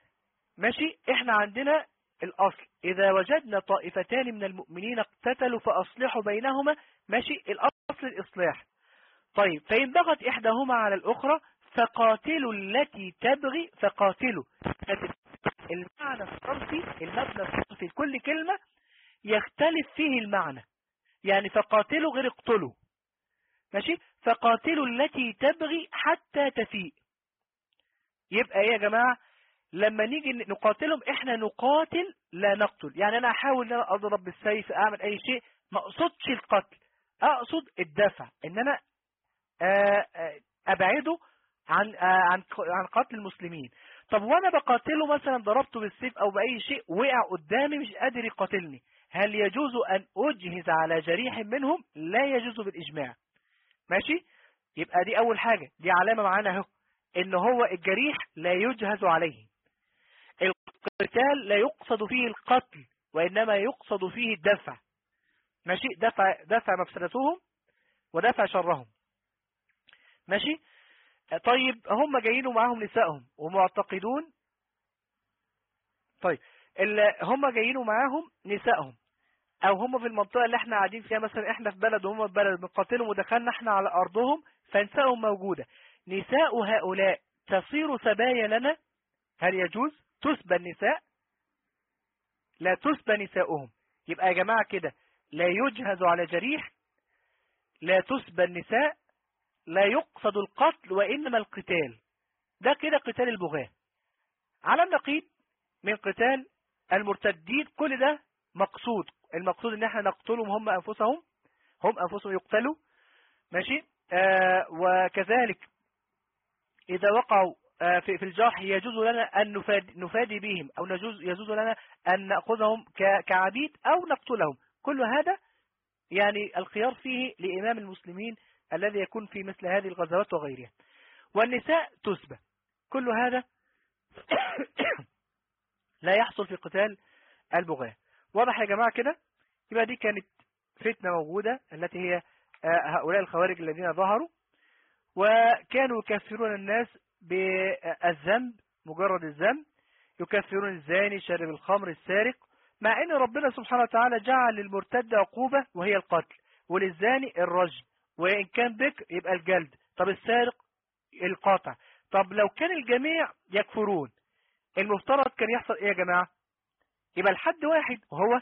ماشي إحنا عندنا الأصل. إذا وجدنا طائفتان من المؤمنين اقتتلوا فأصلحوا بينهما ماشي الأصل الإصلاح. طيب فإن بغت إحداهما على الأخرى فقاتلوا التي تبغي فقاتلوا. المعنى الصرفي المبنى الصرفي لكل كلمة يختلف فيه المعنى. يعني فقاتلوا غير اقتلوا. ماشي؟ فقاتلوا التي تبغي حتى تفيء. يبقى إيه يا جماعة؟ لما نيجي نقاتلهم إحنا نقاتل لا نقتل. يعني أنا أحاول إن أنا اضرب بالسيف أعمل أي شيء ما أقصدش القتل. أقصد الدفع. إن أنا أبعده عن عن عن قتل المسلمين. طب وأنا بقاتله مثلا ضربته بالسيف أو بأي شيء وقع قدامي مش قادر يقاتلني. هل يجوز أن أجهز على جريح منهم؟ لا يجوز بالإجماع. ماشي؟ يبقى دي أول حاجة دي علامة معانا أهو إن هو الجريح لا يجهز عليه. القتال لا يقصد فيه القتل وإنما يقصد فيه الدفع. ماشي؟ دفع دفع مفسدتهم ودفع شرهم. ماشي؟ طيب هم جايين ومعاهم نسائهم ومعتقدون. طيب هم جايين ومعاهم نسائهم. أو هم في المنطقة اللي إحنا قاعدين فيها مثلا إحنا في بلد وهم في بلد بنقاتلهم ودخلنا إحنا على أرضهم فنسائهم موجودة. نساء هؤلاء تصير سبايا لنا؟ هل يجوز؟ تسبى النساء؟ لا تسبى نساؤهم. يبقى يا جماعة كده لا يجهز على جريح لا تسبى النساء لا يقصد القتل وإنما القتال. ده كده قتال البغاة. على النقيض من قتال المرتدين كل ده مقصود. المقصود إن إحنا نقتلهم هم أنفسهم هم أنفسهم يقتلوا. ماشي؟ آه وكذلك إذا وقعوا آه في, في الجرح يجوز لنا أن نفادي, نفادي بهم أو يجوز, يجوز لنا أن نأخذهم كعبيد أو نقتلهم. كل هذا يعني الخيار فيه لإمام المسلمين الذي يكون في مثل هذه الغزوات وغيرها. والنساء تسبى. كل هذا لا يحصل في قتال البغاة. واضح يا جماعة كده؟ يبقى دي كانت فتنة موجودة التي هي هؤلاء الخوارج الذين ظهروا وكانوا يكفرون الناس بالذنب مجرد الذنب يكفرون الزاني شارب الخمر السارق مع إن ربنا سبحانه وتعالى جعل للمرتد عقوبة وهي القتل وللزاني الرجم وإن كان بك يبقى الجلد طب السارق القاطع. طب لو كان الجميع يكفرون المفترض كان يحصل إيه يا جماعة؟ يبقى الحد واحد وهو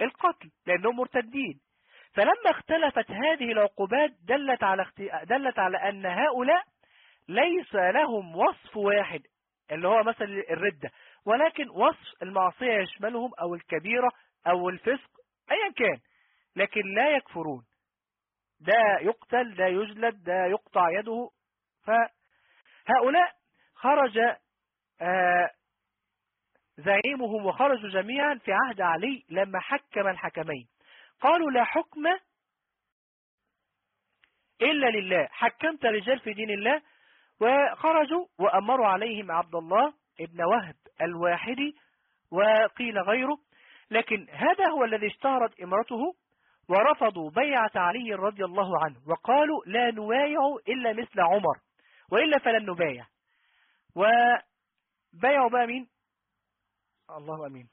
القتل لأنهم مرتدين. فلما اختلفت هذه العقوبات دلت على دلت على أن هؤلاء ليس لهم وصف واحد اللي هو مثلا الردة ولكن وصف المعصية يشملهم أو الكبيرة أو الفسق أيا كان لكن لا يكفرون. ده يقتل ده يجلد ده يقطع يده. فهؤلاء خرج زعيمهم وخرجوا جميعا في عهد علي لما حكم الحكمين. قالوا لا حكم إلا لله. حكمت رجال في دين الله وخرجوا وأمروا عليهم عبد الله ابن وهب الواحدي وقيل غيره. لكن هذا هو الذي اشتهرت إمرته ورفضوا بيعة علي رضي الله عنه وقالوا لا نبايع إلا مثل عمر وإلا فلن نبايع. وبايعوا بقى مين؟ الله أمين.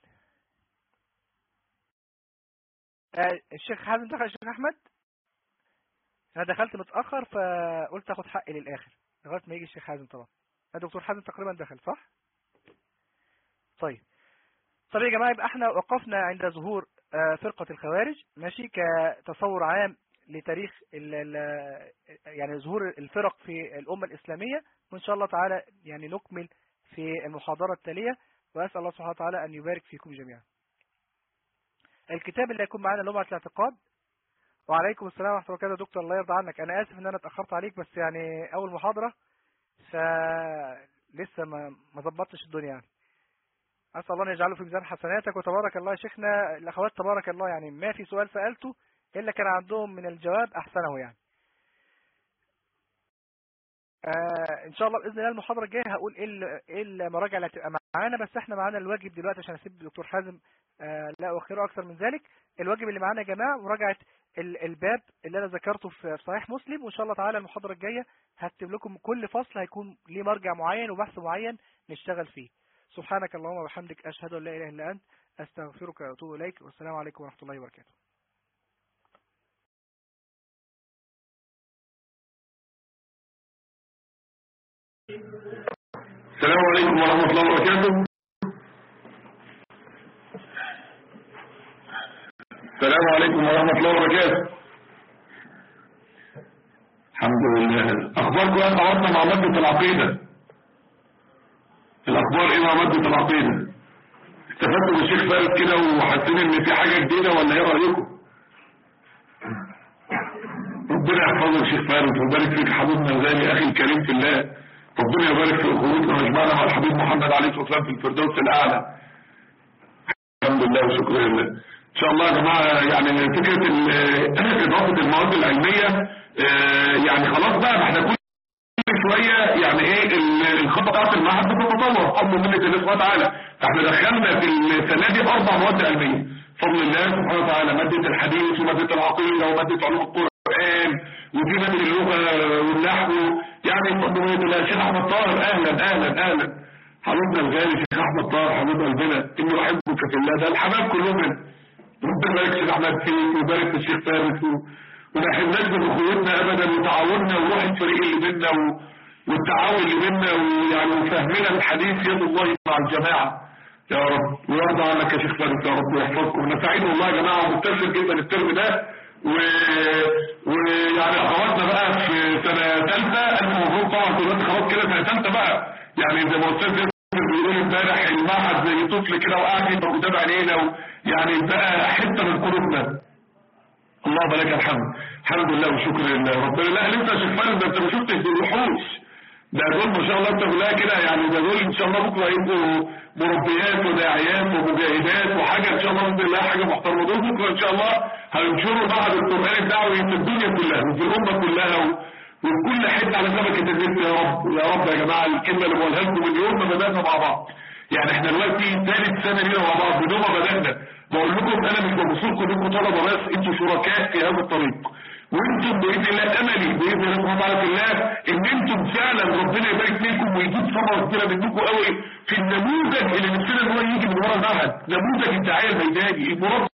آه، الشيخ حازم دخل الشيخ أحمد؟ أنا دخلت متأخر فقلت أخد حقي للآخر. لغاية ما يجي الشيخ حازم طبعا. الدكتور حازم تقريبا دخل صح؟ طيب. طب يا جماعة يبقى إحنا وقفنا عند ظهور آه، فرقة الخوارج ماشي كتصور عام لتاريخ يعني ظهور الفرق في الأمة الإسلامية. وإن شاء الله تعالى يعني نكمل في المحاضرة التالية. وأسأل الله سبحانه وتعالى أن يبارك فيكم جميعا. الكتاب اللي هيكون معانا لمعة الاعتقاد وعليكم السلام ورحمة الله وبركاته. دكتور الله يرضى عنك. أنا آسف إن أنا اتأخرت عليك بس يعني أول محاضرة فلسه ما ما ظبطتش الدنيا. يعني أسأل الله أن يجعله في ميزان حسناتك. وتبارك الله شيخنا الأخوات تبارك الله يعني ما في سؤال سألته إلا كان عندهم من الجواب أحسنه يعني. آه إن شاء الله بإذن الله المحاضرة الجاية هقول إيه إيه المراجع اللي هتبقى معانا بس إحنا معانا الواجب دلوقتي عشان أسيب الدكتور حازم آه لا أخيره أكثر من ذلك. الواجب اللي معانا يا جماعة مراجعة الباب اللي أنا ذكرته في صحيح مسلم وإن شاء الله تعالى المحاضرة الجاية هكتب لكم كل فصل هيكون ليه مرجع معين وبحث معين نشتغل فيه. سبحانك اللهم وبحمدك أشهد أن لا إله إلا أنت أستغفرك وأتوب إليك والسلام عليكم ورحمة الله وبركاته. السلام عليكم ورحمة الله وبركاته. السلام عليكم ورحمة الله وبركاته. الحمد لله. أخباركم يا أخواتنا مع مادة العقيدة. الأخبار إيه مع مادة العقيدة؟ استفدتوا من الشيخ فارس كده وحاسين إن في حاجة جديدة ولا إيه رأيكم؟ ربنا يحفظك الشيخ فارس ويبارك فيك حبيبنا الغالي أخي الكريم في الله. ربنا يبارك في أخوتنا ويجمعنا مع الحبيب محمد عليه الصلاة والسلام في الفردوس الأعلى. الحمد لله وشكرا لله إن شاء الله يا جماعة يعني فكرة إضافة المواد العلمية يعني خلاص بقى إحنا كل شوية يعني إيه الخطة بتاعت المعهد بتتطور فضل منة الله سبحانه وتعالى. إحنا دخلنا في السنة دي أربع مواد علمية. فضل الله سبحانه وتعالى مادة الحديث ومادة العقيدة ومادة علوم القرآن وفي مادة اللغة والنحو يعني فضل منة الله شيخ أحمد طاهر. أهلا أهلا أهلا. حبيبنا الغالي شيخ أحمد طاهر حبيب قلبنا إني بحبك في الله. ده الحباب كلهم ربنا يبارك شيخ أحمد فيك ويبارك في الشيخ فارس. وما يحرمناش من أخوتنا ابدا وتعاوننا وروح الفريق اللي بينا والتعاون اللي بينا ويعني وفهمنا الحديث يد الله مع الجماعة. يا رب. ويرضى عنك يا شيخ فارس. يا رب ويحفظكم أنا سعيد والله يا جماعة ومبتسم جدا الترم ده. ويعني اخواتنا بقى في سنة ثالثه الف مبروك طبعا دلوقتي خلاص كده سنة ثالثه بقى. يعني زي ما أستاذ بيقول امبارح المعهد زي طفل كده وقاعد يبقى قدام عينينا ويعني بقى حتة من قلوبنا. اللهم لك الحمد الحمد لله وشكر لله ربنا لا فارس ده انت ما شفتش الوحوش. ده دول ما شاء الله انت كلها كده يعني ده دول إن شاء الله بكرة يبقوا مربيات وداعيات ومجاهدات وحاجة إن شاء الله بإذن الله حاجة محترمة. دول بكرة إن شاء الله هينشروا معهد القرآن الدعوي في الدنيا كلها وفي الأمة كلها و... وكل حتة على سمكه النت يا رب يا رب يا جماعة الكلمة اللي بقولها لكم من يوم ما بدأنا مع بعض. يعني إحنا دلوقتي ثالث سنة لينا مع بعض من يوم ما بدأنا. بقول لكم أنا مش ببص لكم انكم طلبة بس أنتوا شركاء في هذا الطريق. وأنتم بإذن الله أملي بإذن الله سبحانه وتعالى في الله إن فعلا ربنا يبارك فيكم ويجيب ثمره كبيره منكم قوي في النموذج اللي نفسنا ان هو يجي من ورا المعهد نموذج الداعيه الميداني المربي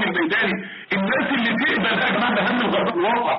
الميداني. الناس اللي تقبل بهم الغرب الواقع.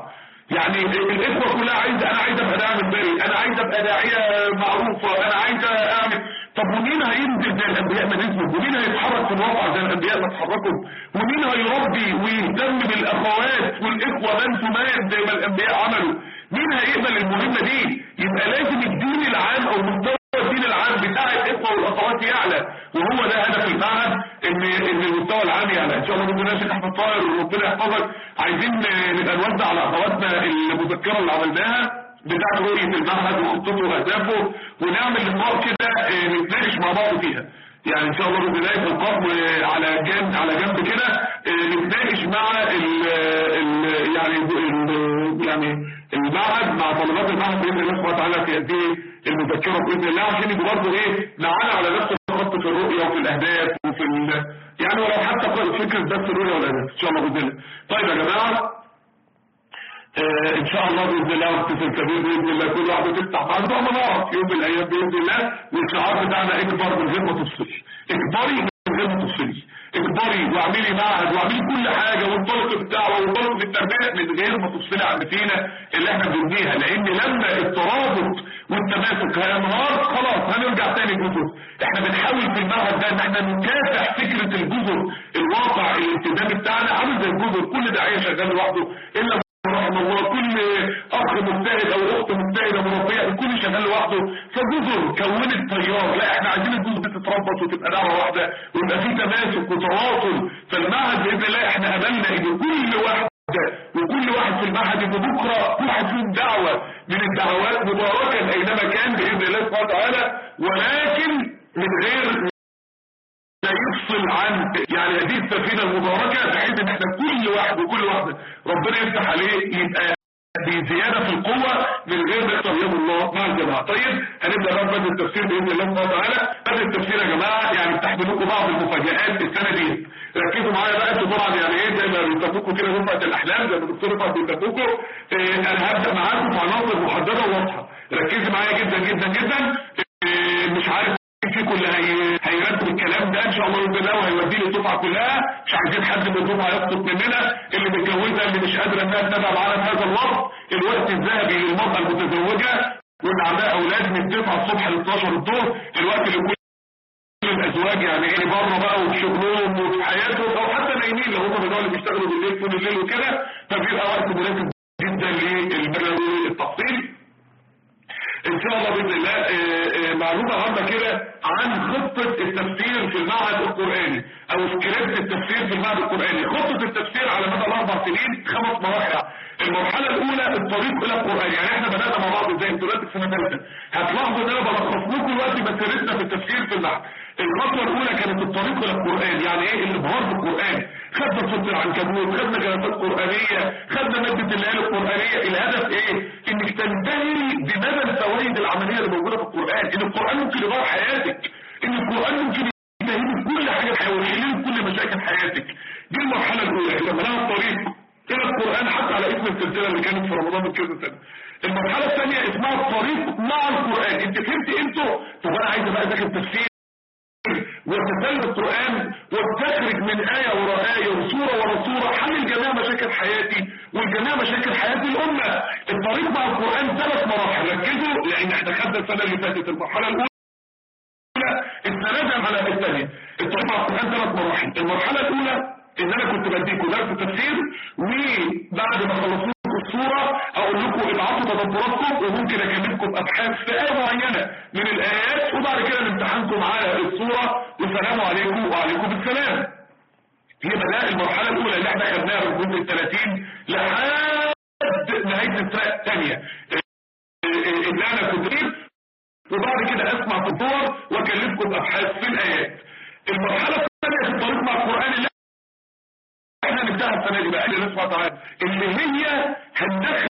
يعني الإخوة كلها عايزة أنا عايز أبقى داعي من بالي أنا عايز أبقى داعية معروفة أنا عايز أعمل. طب ومين هينزل زي الأنبياء ما نزلوا؟ ومين هيتحرك في الواقع زي الأنبياء ما اتحركوا؟ ومين هيربي ويهتم بالأخوات والإخوة من تمام زي ما الأنبياء عملوا؟ مين هيقبل المهمة دي؟ يبقى لازم الدين العام أو مستوى الدين العام بتاع الاخوه والاخوات يعلى. وهو ده هدف المعهد ان إن المستوى العام يعلى. إن شاء الله الله شيخ أحمد طاهر وربنا يحفظك. عايزين نبقى نوزع على أخواتنا المذكرة اللي عملناها بتاعت رؤية المعهد وخطته وأهدافه ونعمل لقاء كده نتناقش مع بعض فيها. يعني إن شاء الله باذن الله يبقى على جنب على جنب كده نتناقش مع ال ال يعني ال يعني المعهد مع طلبات المعهد بإذن الله سبحانه وتعالى في هذه المذكرة بإذن الله عشان يبقوا برضه إيه معانا على نفس الخط في الرؤية وفي الأهداف وفي ال... يعني ولو حتى فكرة بس الرؤية والأهداف إن شاء الله بإذن الله. طيب يا جماعة آه إن شاء الله بإذن الله واتصل كبير بإذن الله كل واحد تفتح عنده منار في يوم من الأيام بإذن الله والشعار بتاعنا إكبر من غير ما تفصلي. إكبري من غير ما تفصلي. اكبري واعملي معهد واعملي كل حاجة وانطلقي بالدعوه وانطلقي بالتربية من غير ما تفصلي عن فينا اللي إحنا بنبنيها لأن لما الترابط والتماسك هينهار خلاص هنرجع تاني جزر إحنا بنحاول في المعهد ده ان إحنا نكافح فكرة الجزر الواقع الانتدابي بتاعنا عامل زي الجزر كل داعيه شغال لوحده. إلا رحم الله كل أخ مجتهد أو أخت مجتهده مربية الكل شغال لوحده فجزر كونت تيار لا إحنا عايزين الجزر دي تتربط وتبقى دعوة واحدة ويبقى في تماسك وتواصل. فالمعهد بإذن الله إحنا املنا إن كل واحد وكل واحد في المعهد بكرة كل واحد فيهم دعوة من الدعوات مباركة أينما كان بإذن الله سبحانه وتعالى ولكن من غير لا يفصل عن يعني هذه السفينة المباركة بحيث إن إحنا كل واحد وكل واحدة ربنا يفتح عليه يبقى بزيادة في القوة من غير ما يقدر يد الله مع الجماعة. طيب هنبدأ بقى بدء التفسير بإذن الله وتعالى. بدء التفسير يا جماعة يعني بتحملوكم بعض المفاجآت السنة دي. ركزوا معايا بقى أنتوا طبعا يعني إيه زي ما بيسموكم كده دفعة الأحلام زي ما الدكتور رفعت بيسموكم إيه أنا هبدأ معاكم في عناصر محددة وواضحة. ركزوا معايا جدا جدا جدا. إيه مش عارف هي... هيرتب الكلام ده. إن شاء الله الله وهيوديه للدفعه كلها مش عايزين حد من الدفعة يسقط مننا. اللي متجوزة اللي مش قادرة إنها تتابع في هذا الوقت. الوقت الذهبي للمرأة المتزوجة. واللي عندها أولاد من 9 الصبح ل 12 الظهر. الوقت اللي كل الأزواج يعني إيه بره بقى وفي شغلهم وفي حياتهم أو حتى نايمين لو هم بيقعدوا اللي بيشتغلوا بالليل طول الليل وكده. فبيبقى وقت مناسب جدا للبلاوي التفصيل إن شاء الله بإذن الله آه، آه، معلومة عامة كده عن خطة التفسير في المعهد القرآني أو سكريبت التفسير في المعهد القرآني. خطة التفسير على مدى الأربع سنين خمس مراحل. المرحلة الأولى الطريق إلى القرآن. يعني إحنا بدأنا مع بعض إزاي؟ أنتوا دلوقتي في سنة ثالثه هتلاحظوا إن أنا بلخص لكم دلوقتي مسيرتنا في التفسير في المعهد. الخطوه الأولى كانت الطريق إلى القرآن؟ يعني إيه الإبهار بالقرآن؟ خدنا سوره العنكبوت خدنا جلسات قرآنية خدنا مادة الليالي القرآنية. الهدف إيه؟ إنك تنتهي بمدى الفوائد العملية اللي موجودة في القرآن. إن القرآن ممكن يغير حياتك. إن القرآن ممكن يفهمك كل حياتك ويحل كل مشاكل حياتك. دي المرحلة الأولى. اللي لها الطريق إلى القرآن حتى على اسم السلسله اللي كانت في رمضان من كذا سنه المرحلة الثانية اسمها الطريق مع القرآن. أنت فهمت إمتى طب أنا عايز بقى اذاكر تفسير. وتتلم القرآن وتخرج من آية ورا آية وسورة ورا سورة حل جميع مشاكل حياتي وجميع مشاكل حياة الأمة. الطريق مع القرآن ثلاث مراحل ركزوا لأن إحنا خدنا السنة اللي فاتت المرحلة الأولى. دي على الثانية الطريق مع القرآن ثلاث مراحل. المرحلة الأولى إن أنا كنت بديكم درس تفسير وبعد ما خلصنا الصورة أقول لكم ابعتوا تدبراتكم وممكن أكلمكم أبحاث في آية معينة من الآيات وبعد كده نمتحنكم على الصورة. والسلام عليكم وعليكم السلام. هي بداء المرحلة الأولى اللي إحنا خدناها من الجزء الثلاثين لحد نهاية السنة الثانية. اللي أنا كنت وبعد كده أسمع في الصور وأكلمكم أبحاث في الآيات. المرحلة الثانية في الطريق مع القرآن اللي إحنا نبدأها السنة دي بقى اللي نسمع تعالى اللي هي هندخل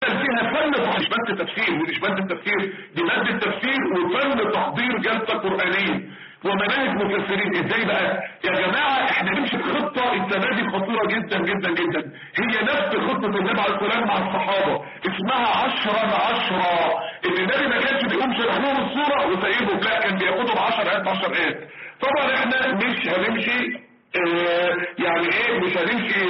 فيها فن مش بس تفسير مش بس التفسير دي ماده تفسير وفن تحضير جلسة قرآنية. ومناهج مفسرين إزاي بقى؟ يا جماعة إحنا نمشي بخطة السنة دي خطيرة جدا جدا جدا. هي نفس خطة النبي عليه السلام مع الصحابة. اسمها عشرة عشرة. إن النبي ما كانش بيقوم شرح لهم الصورة وسايبهم لا كان بياخدهم 10 آيات 10 آيات. طبعا إحنا مش هنمشي آه يعني إيه مش هنمشي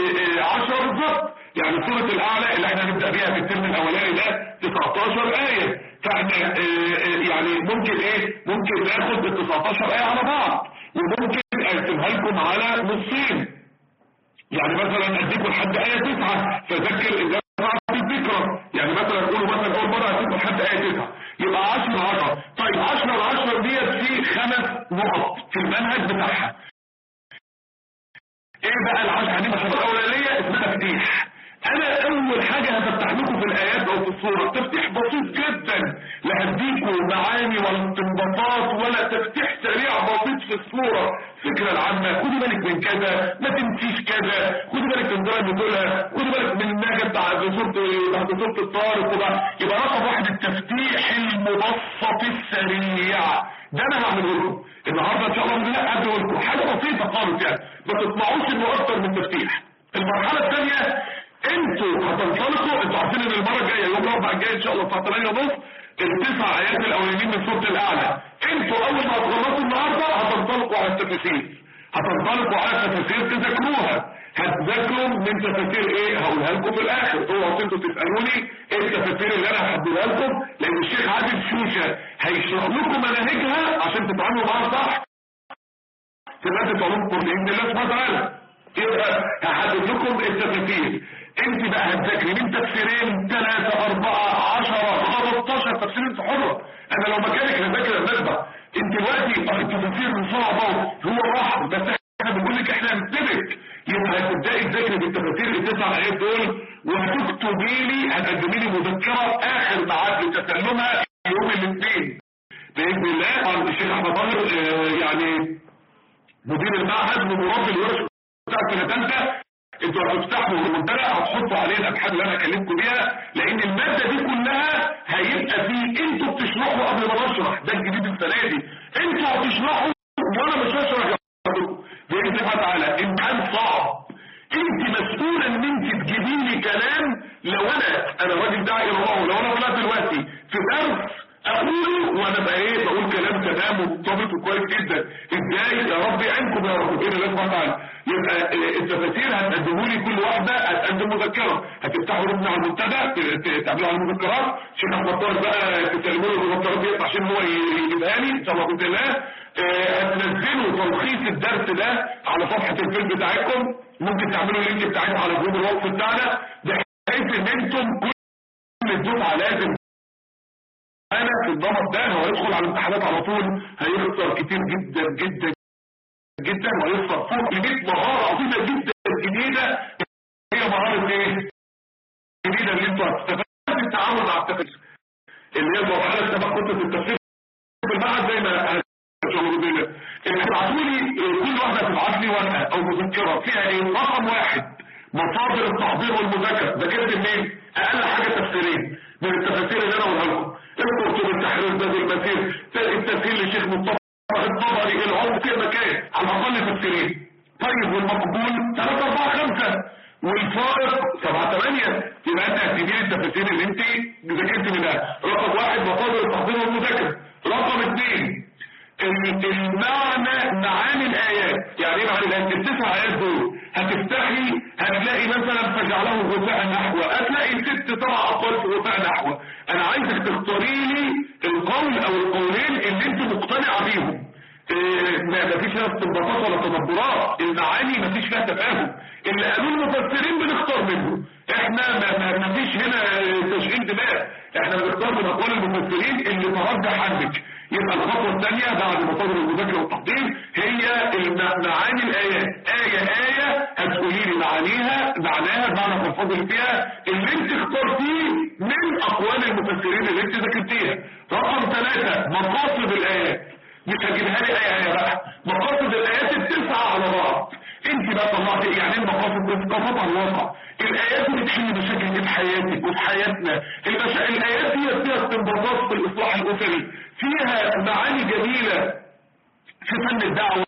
آه 10 بالظبط. يعني سورة الأعلى اللي إحنا هنبدأ بيها في الترم الأولاني ده 19 آية. فاحنا آه يعني ممكن إيه؟ ممكن ناخد ال 19 آية على بعض وممكن أقسمها لكم على نصين. يعني مثلا أديكم لحد آية 9 فذكر إذا في الذكرى. يعني مثلا قولوا مثلا أول مرة أديكم لحد آية 9 يبقى 10 10 طيب 10 10 ديت في خمس نقط في المنهج بتاعها. إيه بقى العشر؟ هنبقى الأولانية اسمها تفتيح أنا أول حاجة هفتح لكم في الآيات أو في الصورة. تفتيح بسيط جدا. لا هديكم معاني ولا استنباطات ولا تفتيح سريع بسيط في الصورة. الفكرة العامة خدي بالك من كذا ما تنسيش كذا. خدي بالك من دول بتقولها خدي بالك من النجا بتاع سورة بعد سورة الطارق وبقى يبقى رقم واحد التفتيح المبسط السريع. ده أنا هعمله لكم. النهارده إن شاء الله بإذن الله لكم. حاجة بسيطة خالص يعني. ما تطلعوش إنه أكتر من تفتيح. المرحلة الثانية أنتوا هتنطلقوا أنتوا عارفين إن المرة الجاية يوم الأربعاء الجاي إن شاء الله الساعة 8 ونص التسع ايات الأولانيين من سورة الأعلى. أنتوا أول ما هتخلصوا النهارده هتنطلقوا على التفاسير. هتنطلقوا على التفاسير تذاكروها. هتذاكروا من تفاسير إيه؟ هقولها لكم في الآخر. اوعوا أنتوا تسألوني إيه التفاسير اللي أنا هحددها لكم لأن الشيخ عادل شوشة هيشرح لكم مناهجها عشان تتعاملوا معاها صح. في مادة علوم باذن الله سبحانه وتعالى يبقى هحدد لكم التفاسير. انت بقى هتذاكري من تفسيرين ثلاثة أربعة عشرة خمستاشر تفسير انت حرة أنا لو مكانك هذاكر المذبح أنت دلوقتي التفاسير صعبة هو راح بس إحنا بنقول لك إحنا هنتبك يبقى هتبدأي تذاكري بالتفاسير التسع ايات دول وهتكتبي لي هتقدمي لي مذكرة آخر ميعاد لتسلمها يوم الاثنين. بإذن الله طبعا الشيخ أحمد طاهر آه يعني مدير المعهد ومربي الورش بتاع سنه ثالثه أنتوا هتفتحوا المنتدى هتحطوا عليه الابحاث اللي أنا كلمتكم بيها لأن المادة دي كلها هيبقى فيه أنتوا بتشرحوا قبل ما نشرح. ده الجديد السنة دي أنتوا هتشرحوا وأنا مش هشرح باذن الله تعالى. امتحان صعب. انت مسؤولة إن انت تجيبي لي كلام لو أنا أنا راجل داعي الله لو أنا طلعت دلوقتي في درس اقوله وأنا بقى إيه بقول كلام تمام ومنضبط وكويس جدا. إزاي يا رب يعينكم يا رب. الله سبحانه وتعالى يبقى التفاسير هتقدموا لي كل واحدة هتقدم مذكرة. هتفتحوا ربنا على المنتدى تعملوا على المذكرات شيخ طاهر بقى تسلموا له المذكرات ديت عشان هو يجيبها لي إن شاء الله بإذن الله. هتنزلوا تلخيص الدرس ده على صفحة الفيس بتاعتكم. ممكن تعملوا ال link بتاعتها على group الواتس بتاعنا. بحيث إن أنتم كل الدفعة لازم أنا في الضمط ده هو يدخل على الامتحانات على طول هيخسر كتير جدا جدا جدا وهيخسر فوق ل 100 مهارة عظيمة جدا جديدة هي مهارة إيه؟ جديدة اللي أنتوا هتستفادوا التعامل مع التفكير اللي هي المرحلة اللي تبقى خطه التفكير في المعهد زي ما بينا ابعتوا لي كل واحدة تبعت لي ورقة أو مذكرة فيها إيه؟ رقم واحد مصادر التحضير والمذاكرة ده كده منين؟ أقل حاجة تفسيرين من التفاسير اللي أنا قولها لكم الكتب التحرير ده المسير التسهيل لشيخ مصطفى الطبري العمق في مكان على الأقل تفسيرين طيب والمقبول 3 4 5 والفائق 7 8 يبقى أنت هتجيبي التفاسير اللي أنت ذاكرت منها. رقم واحد مصادر التحضير والمذاكرة. رقم اثنين المعنى معاني الآيات. يعني إيه معاني الآيات؟ التسع ايات دول هتفتحي هتلاقي مثلا فجعله غثاء نحو هتلاقي ست سبع اقوال في غثاء نحو أنا عايزك تختاري لي القول أو القولين اللي أنت مقتنعة بيهم. إيه ما فيش فيها استنباطات ولا تدبرات المعاني ما فيش فيها تفاهم. اللي قالوا المفسرين بنختار منه إحنا ما, ما فيش هنا تشغيل دماغ. إحنا بنختار من أقوال المفسرين اللي ترجح عنك. يبقى الخطوة الثانية بعد مصادر المذاكرة والتحضير هي معاني الآيات. آية آية هتقولي لي معانيها معناها معنى الفاظ اللي فيها اللي انت اخترتيه من أقوال المفسرين اللي انت ذاكرتيها. رقم ثلاثة مقاصد الآيات. مش هجيبها لي إيه آية بقى. مقاصد الآيات التسعة على بعض. انت بقى طلعت إيه يعني المقاصد اسقاطات على الواقع. الآيات بتحل مشاكل في حياتك وفي حياتنا. الآيات هي فيها استنباطات في الإصلاح الأسري. فيها معاني جميلة في فن الدعوة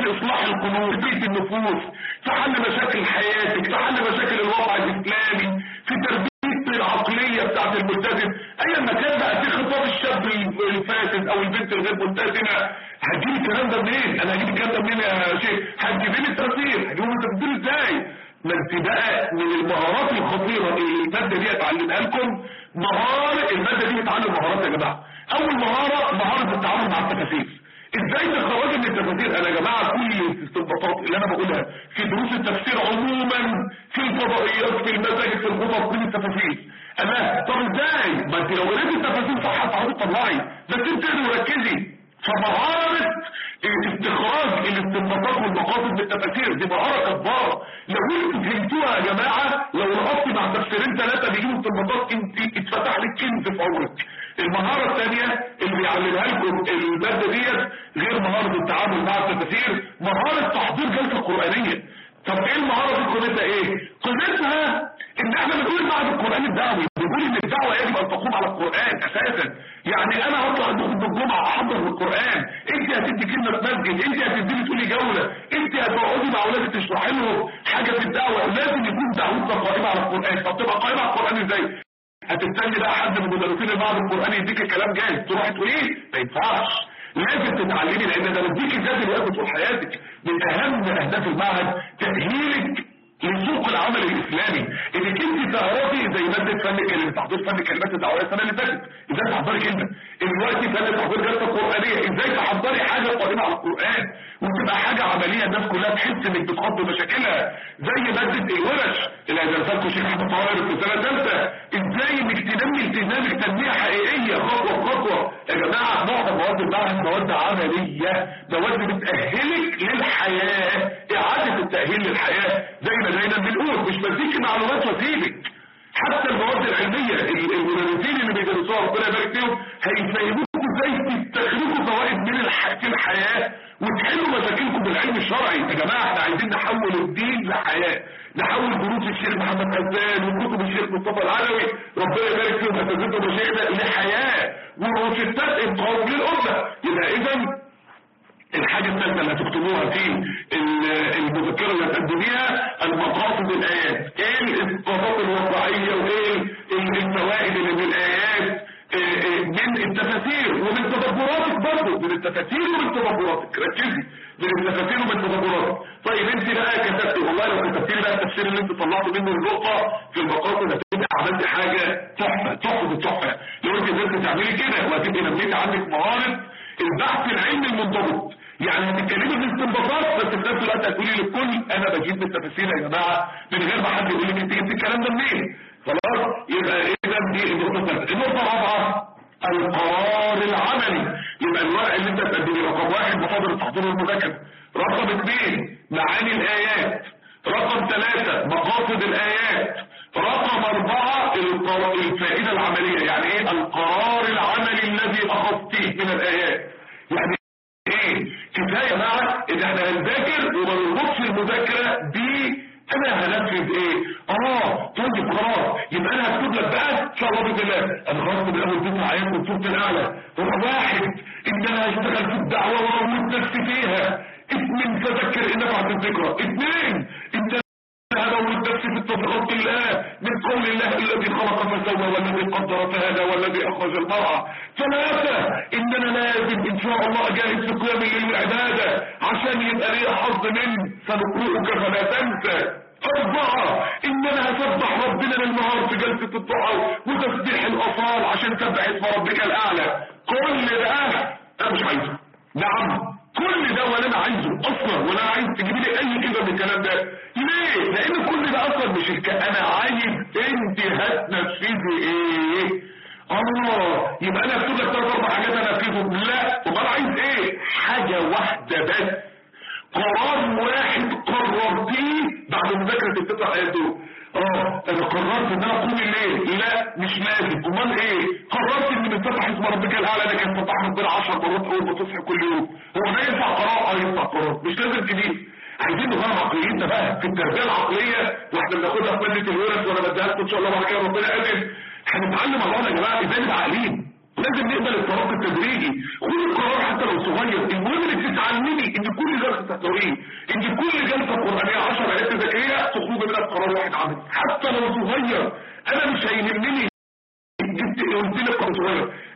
في إصلاح القلوب في بيت النفوس في حل مشاكل حياتك في حل مشاكل الواقع الإسلامي في تربية العقلية بتاعت الملتزم ايا ما كان بقى في خطاب الشاب الفاسد أو البنت الغير ملتزمه هتجيب الكلام ده منين؟ أنا هجيب الكلام ده منين يا شيخ؟ هتجيب لي التفسير هتجيبه التفسير إزاي؟ ما أنت بقى من المهارات الخطيرة اللي المادة دي اتعلمها لكم. مهارة المادة دي بتعلم مهارات يا جماعة. أول مهارة مهارة التعامل مع التفاسير إزاي تخرجي من التفاسير أنا يا جماعة كل الاستنباطات اللي أنا بقولها. في دروس التفسير عموما في الفضائيات في المساجد في الخطب من التفاسير أنا طب إزاي؟ ما أنت لو قريت التفاسير صح هتعرفي تطلعي بس انت وركزي. فمهارة استخراج الاستنباطات والمقاصد من التفاسير دي مهارة كبارة لو أنتوا فهمتوها يا جماعة لو رقصتي مع تفسيرين ثلاثة بيجيبوا استنباطات انت اتفتح لك كنز في عمرك. المهارة الثانية اللي بيعلمها لكم المادة ديت غير مهارة التعامل مع التفاسير مهارة تحضير جلسة قرآنية. طب إيه المهارة دي قيمتها إيه؟ قيمتها إن إحنا بنقول بعد القرآن الدعوي بنقول إن الدعوة يجب أن تقوم على القرآن أساسا. يعني أنا هطلع ادخل بالجمعة أحضر بالقرآن أنت هتدي كلمة مسجد أنت هتدي لي تقولي جولة. أنت هتقعدي مع أولادك تشرحي لهم حاجة في الدعوة. لازم يكون دعوتنا قائمة على القرآن. طب تبقى قائمة على القرآن إزاي؟ هتستني بقى حد من مدرسين البعض القرآن يديك الكلام جاهز. تروح تقوليه ما ينفعش. لازم تتعلمي لأن ده بديك إزاي دلوقتي طول حياتك من أهم أهداف المعهد تأهيلك لسوق العمل الإسلامي انك انت تعرفي زي ماده فن كلمه تحضير فن كلمات الدعويه السنة اللي فاتت. إزاي تحضري كلمه دلوقتي فن تحضير جلسه قرانيه إزاي تحضري حاجة قائمه على القرآن وتبقى حاجة عملية الناس كلها تحس إنك بتقضي مشاكلها؟ زي ماده الورش. اللي هيدرسها شيخ احمد طاهر في السنة الثالثه إزاي إنك تنمي التزامك تنميه حقيقية؟ خطوة بخطوه يا جماعة معظم مواد المعهد مواد عملية مواد بتأهلك للحياة. إعادة التأهيل للحياة. زي ما دايما بنقول مش بديكي معلومات واسيبك حتى المواد العلمية المدرسين اللي بيدرسوها ربنا يبارك فيهم هيفهموكم إزاي تستخرجوا فوائد من. في الحياة وتحلوا مشاكلكم بالعلم الشرعي. يا جماعة إحنا عايزين نحول الدين لحياة. نحول دروس الشيخ محمد غزال وكتب الشيخ مصطفى العلوي. ربنا يبارك فيهم اساتذتنا ومشايخنا لحياة. وروشتات انقاذ للأمة. يبقى اذا الحاجة الثالثة اللي هتكتبوها في المذكرة اللي هتقدميها المقاصد الآيات إيه الاسقاطات الواقعية وإيه الفوائد اللي من الآيات من التفاسير ومن تدبراتك برضه من التفاسير ومن تدبراتك. ركزي. من التفاسير ومن تدبراتك. طيب انت بقى كتبتي والله لو كتبتي بقى التفسير اللي انت طلعت منه النقطة في المقاصد هتبقى عملت حاجة تحفة تحفة التحفة لو انت قدرت تعملي كده وهتبقي نميت عندك مهارة البحث العلمي المنضبط. يعني هتتكلمي في استنباطات بس في نفس الوقت هتقولي للكل أنا بجيب التفاسير يا جماعة من غير ما حد يقول لك انت جبت الكلام ده منين؟ خلاص يبقى اذا دي النقطة الثالثة. النقطة الرابعة القرار العملي. يبقى الورق اللي أنت بتقدمه رقم واحد محاضرة التحضير والمذاكره رقم اثنين معاني الآيات. رقم ثلاثة مقاصد الآيات. رقم اربعة الفائدة العملية. يعني إيه؟ القرار العملي الذي اخذتيه من الآيات. يعني إيه؟ كفاية مع إن إحنا هنذاكر وما نربطش المذاكرة ب أنا هنفذ إيه؟ آه طيب خلاص. يبقى أنا هكتب لك بقى إن شاء الله بإذن الله. أنا خلاص من اول تسع ايات من سورة الأعلى. واحد ان أنا هشتغل في الدعوة واموت نفسي فيها. اثنين تذكر ان نفعت الذكرى. اثنين إن هموت نفسي في التفرق الله. من قول الله الذي خلق فسوى والذي قدر فهدى والذي أخرج المرعى ثلاثة ان أنا لازم إن شاء الله أجاهد في قيام الليل والعبادة عشان يبقى لي حظ من سنقرئك فلا تنسى. أربعة إن أنا هسبح ربنا للنهار في جلسة الضحى وتسبيح الأصال عشان تبع اسم ربك الأعلى. كل ده أنا مش عايزه. نعم. كل ده ولا أنا عايزه أصلا ولا عايز تجيب لي أي كده من الكلام ده. ليه؟ لأن كل ده أصلا مش الك... أنا عايز أنت هتنفذي إيه؟ آه يبقى أنا أكتب لك ثلاث أربع حاجات أنا انفذهم لا امال عايز إيه؟ حاجة واحدة بس. قرار واحد قررتيه بعد مذاكرة التسع ايات دول آه أنا قررت ان أنا اقوم الليل. لا مش لازم امال إيه؟ قررت إن من فتح اسم ربك الأعلى ده كان فتح ربنا 10 مرات اول ما تصحى كل يوم. هو ده ينفع قرار؟ آه ينفع قرار. مش لازم تجيب عايزين نغير عقليتنا بقى. في التربية العقلية وإحنا بناخدها في ماده الورث وأنا بديها لكم إن شاء الله بعد كده ربنا قادر هنتعلم بعض يا جماعة إزاي نبقى عاقلين لازم نقبل الترقي التدريجي. خد القرار حتى لو صغير. المهم إنك تتعلمي إن كل جلسه تحتويه إن كل جلسة قرآنية 10 آيات ذكريه تخرج منها قرار واحد عملي. حتى لو صغير. أنا مش هيهمني قلت لك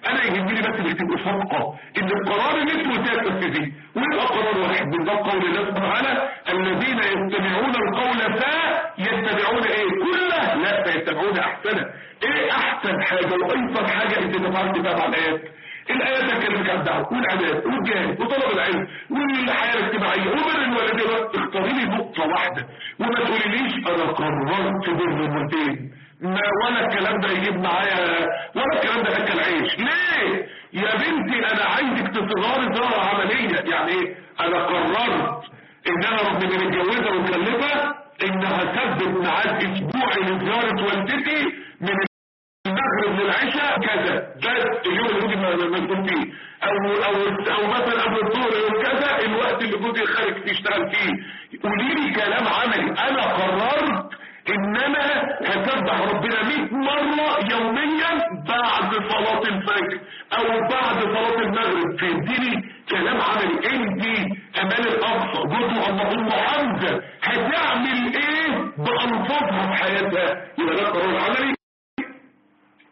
أنا يهمني بس انك تبقى صادقه إن القرار اللي انت قلتيه تنفذيه ويبقى قرار واحد ده قول الله سبحانه وتعالى الذين يستمعون القول فيتبعون إيه؟ كله لا فيتبعون احسنه إيه أحسن حاجة وايسر حاجة إنت تفعلت بقى مع الآيات. الآيات هتكلمك عن الدعوه والعباد والجهاد وطلب العلم والحياة الاجتماعية وبر الوالدين اختاري لي نقطه واحدة. وما تقوليليش أنا قررت بر الوالدين ما ولا الكلام ده يجيب معايا ولا الكلام ده اكل عيش. ليه؟ يا بنتي أنا عايزك تصغري ظاهره عملية. يعني إيه؟ أنا قررت ان انا ربنا متجوزه ومخلفه ان هثبت ميعاد أسبوعي لزياره والدتي من المغرب للعشاء كذا. ده اليوم اللي جوزي مسؤول فيه. أو أو أو مثلا قبل الظهر يوم كذا الوقت اللي جوزي خارج فيه يشتغل فيه. قولي لي كلام عملي. أنا قررت ان أنا هسبح ربنا 100 مرة يوميا بعد صلاة الفجر أو بعد صلاة المغرب تديني كلام عملي. انت أمان الأقصى. جزء اللهم حمزة هتعمل إيه بالفاظها في حياتها؟ يبقى ده القرار العملي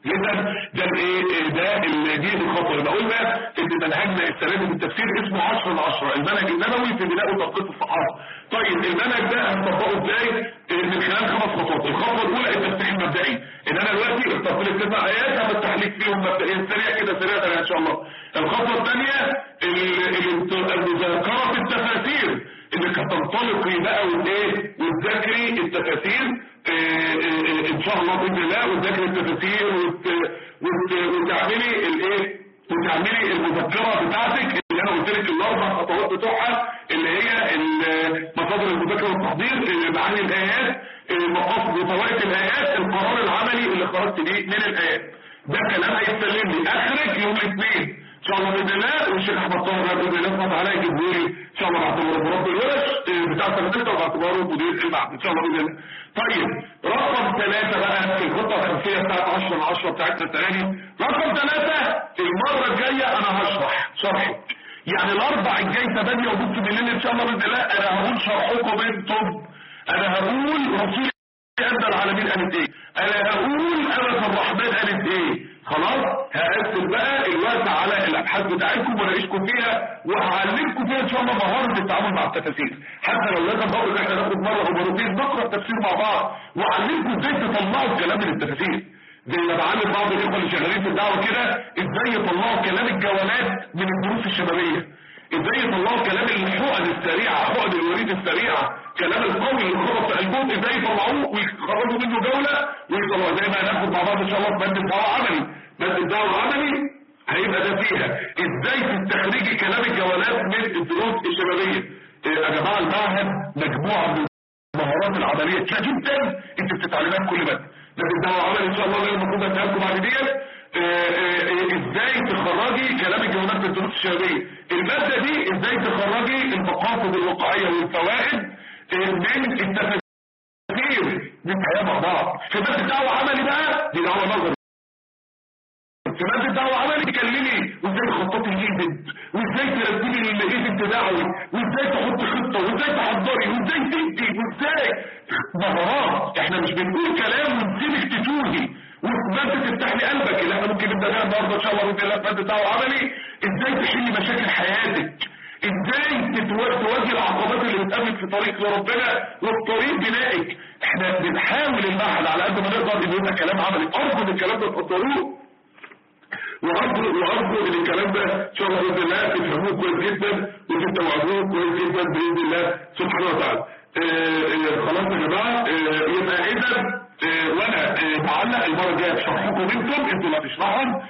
اذا ده الايه؟ ده اللي دي الخطوه يبقى قلنا ان منهجنا السنة دي بالتفسير اسمه 10 ل 10 المنهج النبوي في بناء وتدقيق الصحابه طيب المنهج ده هنطبقه إزاي؟ من خلال خمس خطوات. الخطوة الأولى التفتيح المبدئي. إن أنا دلوقتي اخترت لك تسع ايات لك فيهم مبدئيا سريع كده سريع إن شاء الله. الخطوة الثانية المذاكرة التفاسير. إنك هتنطلقي بقى وايه وتذاكري التفاسير إن شاء الله بإذن الله وتذاكري التفاسير وتعملي الإيه؟ وتعملي المذكرة بتاعتك اللي أنا قلت لك الأربع خطوات بتوعها اللي هي مصادر المذاكره والتحضير معاني الآيات مقاصد وفوائد الآيات القرار العملي اللي خرجت بيه من الآيات. ده كلام هيستلم لي اخرج يوم الاثنين. ان شاء الله بإذن الله والشيخ أحمد طاهر باذن الله وتعالى يجيبه لي إن شاء الله باعتباره مربي الورش بتاع سنتين وباعتباره مدير المعهد إن شاء الله بإذن الله. طيب رقم ثلاثة بقى في الخطة الخمسية بتاعت 10 من 10 بتاعتنا الثاني رقم ثلاثة المرة الجاية أنا هشرح شرحي. يعني الأربع الجاي 8 ونص بالليل إن شاء الله بإذن الله أنا هقول شرحكم أنتم. أنا هقول رسول ادى العالمين قالت إيه أنا هقول انس الرحمن قالت إيه خلاص هقسم بقى الوقت على الأبحاث بتاعتكم واناقشكم فيها وهعلمكم فيها إن شاء الله مهارة التعامل مع التفاسير. حتى لو لازم بقول إحنا ناخد مرة أو مرتين نقرأ التفسير مع بعض وأعلمكم إزاي تطلعوا الكلام من التفاسير. زي ما بعلم بعض الإخوة اللي شغالين في الدعوة كده إزاي يطلعوا كلام الجولات من الدروس الشبابية. إزاي يطلعوا كلام الحقن السريعه حقن الوريد السريعه كلام القوي اللي خبط في قلبهم إزاي يطلعوه ويخرجوا منه جولة؟ ويطلعوا زي ما هناخد مع بعض إن شاء الله في ماده الدعوه عملي. ماده الدعوه عملي هيبقى ده فيها. إزاي تستخرجي كلام الجولات من الدروس الشبابية؟ يا جماعة المعهد مجموعة من المهارات العملية. كتير جدا. أنت بتتعلمها في كل ماده ماده الدعوه عملي إن شاء الله اللي المفروض لكم بعد ديت. إزاي تخرجي كلام الجولات من الدروس الشبابيه المادة دي إزاي تخرجي المقاصد الواقعيه والفوائد من التفاسير من حياة مع بعض في مادة الدعوه عملي بقى دي دعوة نظري. في مادة الدعوه عملي تكلمي وازاي تخططي ال event وازاي ترتبي ال event دعوي وازاي تحطي خطة وازاي تحضري وازاي تدي وازاي؟ مهارات إحنا مش بنقول كلام ونسيبك تتوهي ومادة تفتح لي قلبك. اللي إحنا ممكن نبدأ بيها النهارده إن شاء الله بإذن الله ماده دعوه عملي إزاي تحلي مشاكل حياتك؟ إزاي تواجه العقبات اللي بتقابلك في طريق لربنا وفي بنائك؟ إحنا بنحاول المعهد على قد ما نقدر إن يبقى كلام عملي. أرجو إن الكلام ده تقدروه وارجو وأرجو إن الكلام ده إن شاء الله بإذن الله تفهموه كويس جدا وتستوعبوه كويس جدا بإذن الله سبحانه وتعالى. خلاص يا جماعة. يبقى اذا وأنا بعلق المرة الجاية بشرحكم أنتم أنتوا اللي هتشرحهم.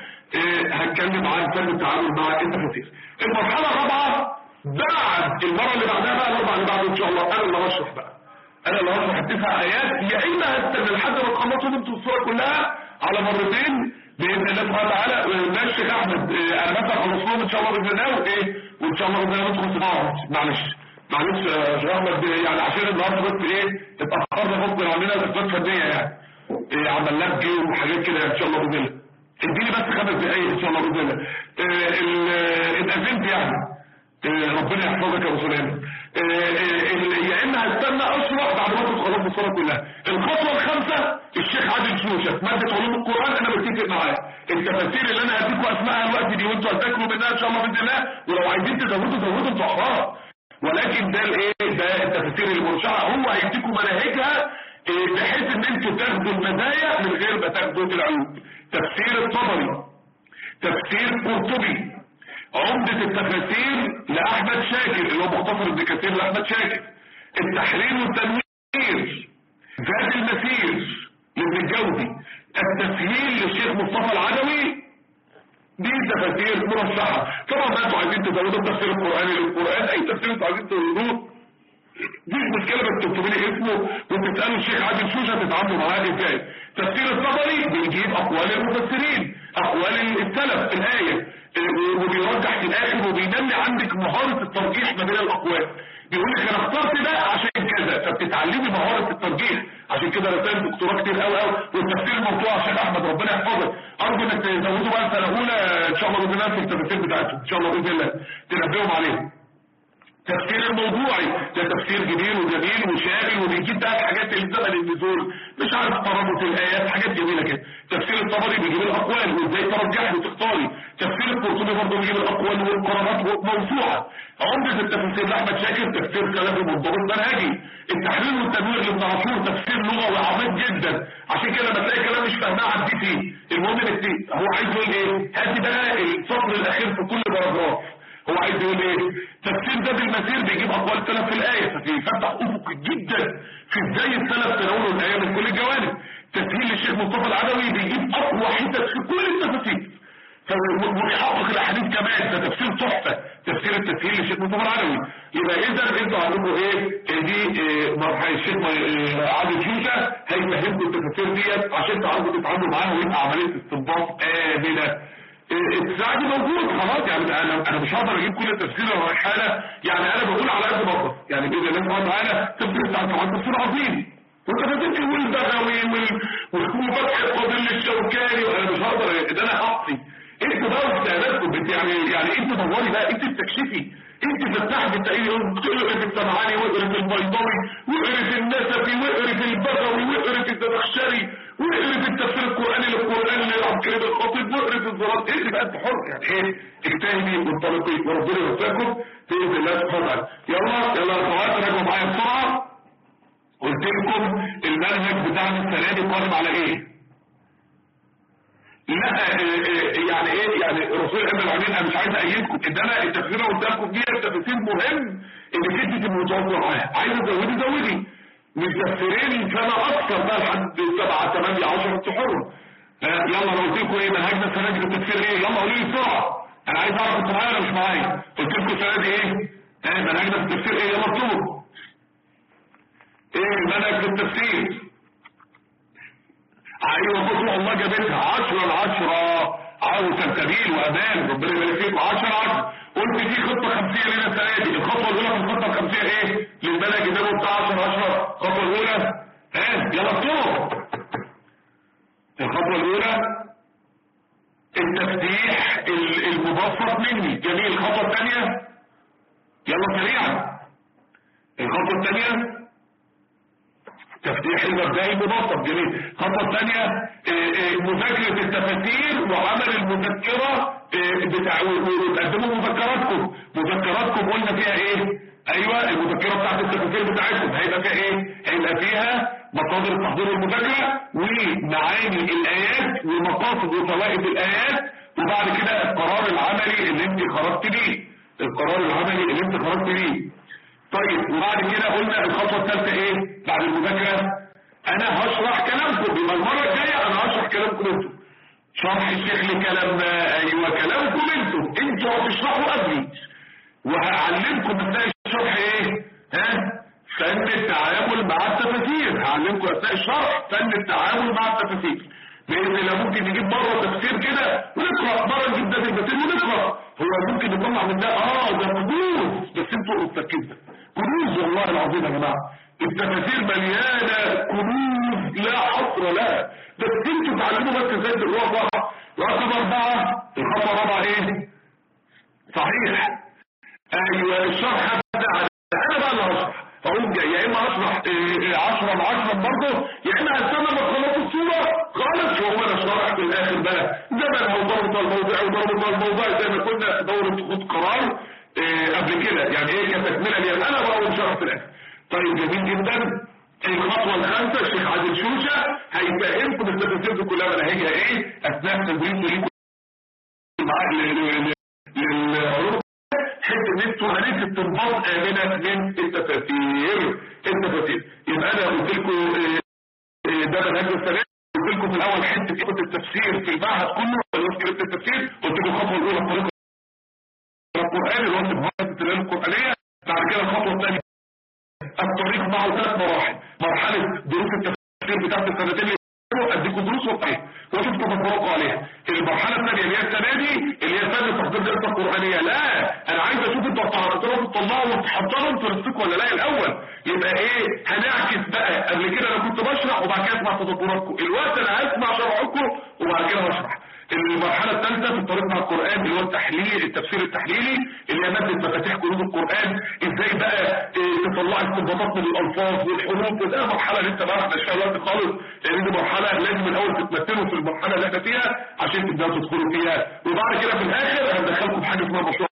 هتكلم عن فن التعامل مع التفاسير المرحلة الرابعة بعد المرة اللي بعدها بقى الاربعه اللي بعده إن شاء الله أنا اللي هشرح بقى. أنا اللي هشرح التسع آيات. يا إما هستنى لحد ما تخلصوا أنتوا الصورة كلها على مرتين بإذن الله سبحانه وتعالى. ده الشيخ أحمد أنا مثلا خلص لهم إن شاء الله بإذن الله وإيه وإن شاء الله بإذن الله ندخل في بعض معلش. معلش يا أحمد يعني عشان النهارده بس إيه اتأخرنا غصب عننا اسباب فنيه يعني. إيه عمل لبجي وحاجات كده إن شاء الله بإذن الله. إديني بس خمس دقايق إن شاء الله بإذن الله. اتأذنت يعني. ربنا يحفظك يا أبو سليمان. يا إما هستنى اشرح بعد ما تخلص الصلاة كلها. الخطوة الخامسة الشيخ عادل شوشه ماده علوم القرآن أنا متفق معاه. التفاسير اللي أنا هديكم اسمائها الوقت دي وأنتوا هتذاكروا منها إن شاء الله بإذن الله. ولو عايزين تزودوا زودوا أنتوا أحرار. ولكن ده الايه؟ ده التفاسير المرشحه هو هيديكم مناهجها بحيث إن أنتوا تاخدوا المزايا من غير ما تاخدوا العيوب تفسير الطبري تفسير قرطبي عمدة التفاسير لأحمد شاكر اللي هو مختصر ابن كثير لأحمد شاكر. التحرير والتنوير زاد المسير لابن الجوزي. التسهيل للشيخ مصطفى العدوي دي تفاسير مرشحة. طبعا ما أنتوا عايزين تزودوا التفسير القرآني للقرآن. أي تفسير أنتوا عايزين تزودوه دي المشكلة بس تكتبوا لي اسمه. وتسالوا الشيخ عادل شوشة تتعاملوا معاه إزاي؟ تفسير الطبري بيجيب أقوال المفسرين أقوال السلف في الايه وبيرجح في الآخر وبينمي عندك مهارة الترجيح ما بين الأقوال. بيقول لك أنا اخترت ده عشان كذا. فبتتعلمي مهارة الترجيح عشان كده رسائل دكتوراه كتير قوي قوي والتفسير الموضوع عشان أحمد ربنا يحفظك أرجو إنك تزودوا بقى سنه اولى إن شاء الله الله في التفاسير بتاعتهم. إن شاء الله بإذن الله. تنبههم عليهم. تفسير الموضوعي ده تفسير كبير وجميل وشامل وبيجيب بقى الحاجات اللي زمن النزول مش عارف ترابط الآيات حاجات جميلة كده. تفسير الطبري بيجيب الأقوال وإزاي ترجح وتختاري تفسير القرطبي برضه بيجيب الأقوال والقرارات موسوعة. عمدة التفسير لأحمد شاكر تفسير كلامي منضبط منهجي التحليل والتنوير لابن عاشور تفسير لغوي عميق جدا. عشان كده لما تلاقي كلام مش فاهماه عدي فيه المهم هو عايز يقول إيه؟ هاتي بقى الفصل الأخير في كل باراجراف هو عايز يقول إيه تفسير ده بالمسير بيجيب أقوال السلف في الآية. فبيفتح أفق جدا في إزاي السلف تناولوا الايه من كل الجوانب. تسهيل الشيخ مصطفى العدوي بيجيب أقوى حتت في كل التفاسير ويحقق الأحاديث كمان. ده تفسير تحفة. تفسير التسهيل للشيخ مصطفى العدوي. يبقى اذا إنتوا عندكم إيه؟ دي؟ مرحلة الشيخ عادل شوشه هيفهمكم التفاسير ديت عشان تعرفوا تتعاملوا معاها ويبقى عملية استنباط آمنة. دي موجود. خلاص يعني أنا أنا مش هقدر أجيب كل التفسير الرحالة يعني أنا بقول على قد ما أقدر. يعني بإذن الله سبحانه وتعالى تفسير بتاع طبعا تفسير عظيم. وتفاسير والبغوي وفتح الفاضل الشوكاني وأنا مش هقدر. ده أنا حقي. أنت بقى استعدادكم يعني يعني أنت دوري بقى. أنت استكشفي أنت فتحت تلاقيه اقرا في السمعاني واقرا في البيضاوي واقرا في النسفي. في البغوي. واقرا في الزمخشري. واقرا في التفسير القرآني للقرآن لعبد الكريم الخطيب واقرا في الزرار. اقرا بقى انت حر؟ يعني إيه؟ اجتهدي وانطلقي وربنا يوفقكم. بإذن الله سبحانه يلا يلا اخوات راجعوا معايا بسرعة. قلت لكم المنهج بتاعنا السنة دي قائم على إيه؟ لا يعني إيه؟ يعني رسول الله العالمين أنا مش عايز ايدكم إن أنا التفسير اللي لكم دي التفسير مهم تبقوا متواصلين معاها عايز ازودي زودي. تفسيرين فانا أكثر. بقى لحد 7 8 10 شهور يلا لو قلت لكم إيه منهجنا السنة دي في التفسير إيه يلا قولوا لي بسرعة أنا عايز أعرف أنتوا معايا ولا مش معايا؟ قلت لكم السنة دي إيه؟ آه منهجنا في التفسير إيه؟ يلا اكتبوا. إيه المنهج في التفسير؟ أيوه بصوا الله جابتها 10 ل 10 عاوز تنتبيل وأمان. ربنا يبارك فيكم. 10 10 قلت في خطه خمسية لنا السنة دي. الخطوة الأولى في الخطه الخمسية إيه؟ للمنهج النبوي بتاع 10 10 الخطوة الأولى. ها؟ يلا اكتبوا. الخطوة الأولى. التفتيح المبسط مني. جميل. الخطوة الثانية. يلا سريعا. الخطوة الثانية. تفتيح المبدئي المبسط جميل. الخطوه الثانية مذاكرة التفاسير وعمل المذكرة بتاع وتقدموا مذكراتكم. مذكراتكم قلنا فيها إيه؟ أيوه المذكرة بتاعت التفاسير بتاعتكم. هيبقى فيها إيه؟ هيبقى فيها مصادر التحضير والمذاكره ومعاني الآيات ومقاصد وفوائد الآيات وبعد كده القرار العملي اللي انت خرجت بيه. القرار العملي اللي انت خرجت بيه. طيب وبعد كده قلنا الخطوة الثالثة إيه؟ بعد المذاكرة. أنا هشرح كلامكم يبقى المرة الجاية أنا هشرح كلامكم أنتم شرح الشيخ لكلامنا أيوه كلامكم أنتم أنتوا هتشرحوا قبلي. وهعلمكم أثناء الشرح إيه؟ ها؟ فن التعامل مع التفاسير. هعلمكم أثناء الشرح فن التعامل مع التفاسير. بإذن الله ممكن نجيب مرة تفسير كده ونقرأ مره نجيب ده في التفسير ونقرأ. هو ممكن نطلع من ده آه ده كنوز بس أنتوا ده كنوز والله العظيم يا جماعة. التفاسير مليانة كنوز لا حصر لها. بس أنتوا تعلموا بس إزاي تقراها رقم أربعة الخطوه الرابعه إيه؟ صحيح. أيوه الشرح هبدا أنا بقى اللي هشرح. فاقوم جاي. يا إما اشرح 10 ل 10 برضه يا إما هستنى ما تخلص الصورة. خالص. وهو أنا شارح في الآخر بقى زمن أو ضرب الموضوع وضرب الموضوع زي ما كنا في دورة خد قرار. قبل كده. يعني إيه كتكمله ليها أنا بقى شرح في الآخر طيب جميل جدا. الخطوة الخامسة الشيخ عادل شوشة هيفهمكم التفاصيل كلها مناهجها إيه؟ أثناء تدريسه ليكم للعلوم حتة إن أنتوا هنكتب تنباط امنه من التفاسير التفاسير يبقى أنا قلت لكم ده منهج السنة قلت لكم في الأول حتة كتابه التفسير في المعهد كله. كتابه التفسير. قلت لكم الخطوة الأولى الطريقة القراني اللي هو التلاوه القرآنية بعد كده الخطوة الثانية تجمعوا ثلاث مراحل. مرحلة دروس التفسير بتاعت السنتين اللي اديكم دروس وقتها واشوف تفكركم عليها. المرحلة الثانية اللي هي السنة دي اللي هي سنة تحضير دراسه القرآنية. لا أنا عايز أشوف أنتوا هتعرفوا تطلعوا وتحضروا في رزقكم ولا لا؟ الأول يبقى إيه؟ هنعكس بقى. قبل كده أنا كنت بشرح وبعد كده أسمع تدبراتكم الوقت أنا هسمع شرحكم وبعد كده هشرح. المرحلة الثالثة في الطريق مع القرآن اللي هو التحليل التفسير التحليلي اللي هي مادة مفاتيح قلوب القرآن إزاي بقى إيه تطلع استنباطات من الألفاظ والحروف. وده مرحلة لسه بقى إحنا مش وقت خالص لأن دي مرحلة لازم الأول تتمثلوا في المرحلة اللي إحنا فيها عشان تبدأوا تدخلوا فيها. وبعد كده في الآخر هندخلكم في حاجة اسمها مشروع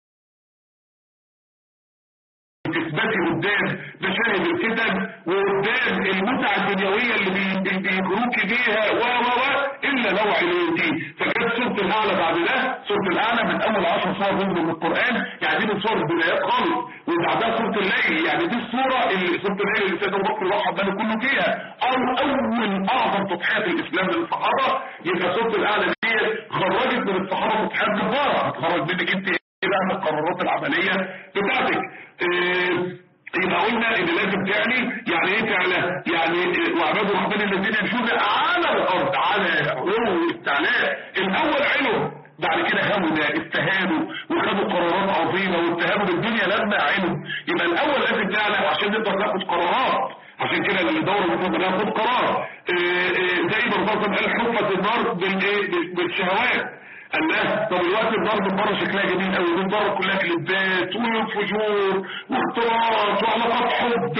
تثبتي قدام مشاهد الفتن وقدام المتعة الدنيوية اللي بي- بيجروكي بيها و و و إلا لو عليتي فجت سورة الأعلى بعد ده سورة الأعلى من أول عشر صور ضمن من القرآن. يعني دي صور البدايات خالص. وبعدها سورة الليل. يعني دي الصورة اللي سورة الليل اللي سيدنا بكر راح باله كله فيها. أو أول أعظم تضحيات الإسلام للصحابة يبقى سورة الأعلى دي خرجت من الصحابة تضحيات جبارة. هتخرج منك أنت إيه بقى من القرارات العملية بتاعتك. يبقى قلنا إن لازم تعلي يعني إيه تعلى يعني إيه وعباد الرحمن الذين يمشون على الأرض على علو استعلاء الأول علو بعد كده هموا ده وخدوا قرارات عظيمة واتهموا بالدنيا لما علوا يبقى الأول لازم نعلى عشان نقدر ناخد قرارات. عشان كده الدورة المفروض ناخد قرار. إيه إيه زي ما الرسول قال حفت النار بالشهوات. قال لا طب الوقت من بره شكلها جميل قوي من بره كلها كليبات وفجور واختلاط وعلاقات حب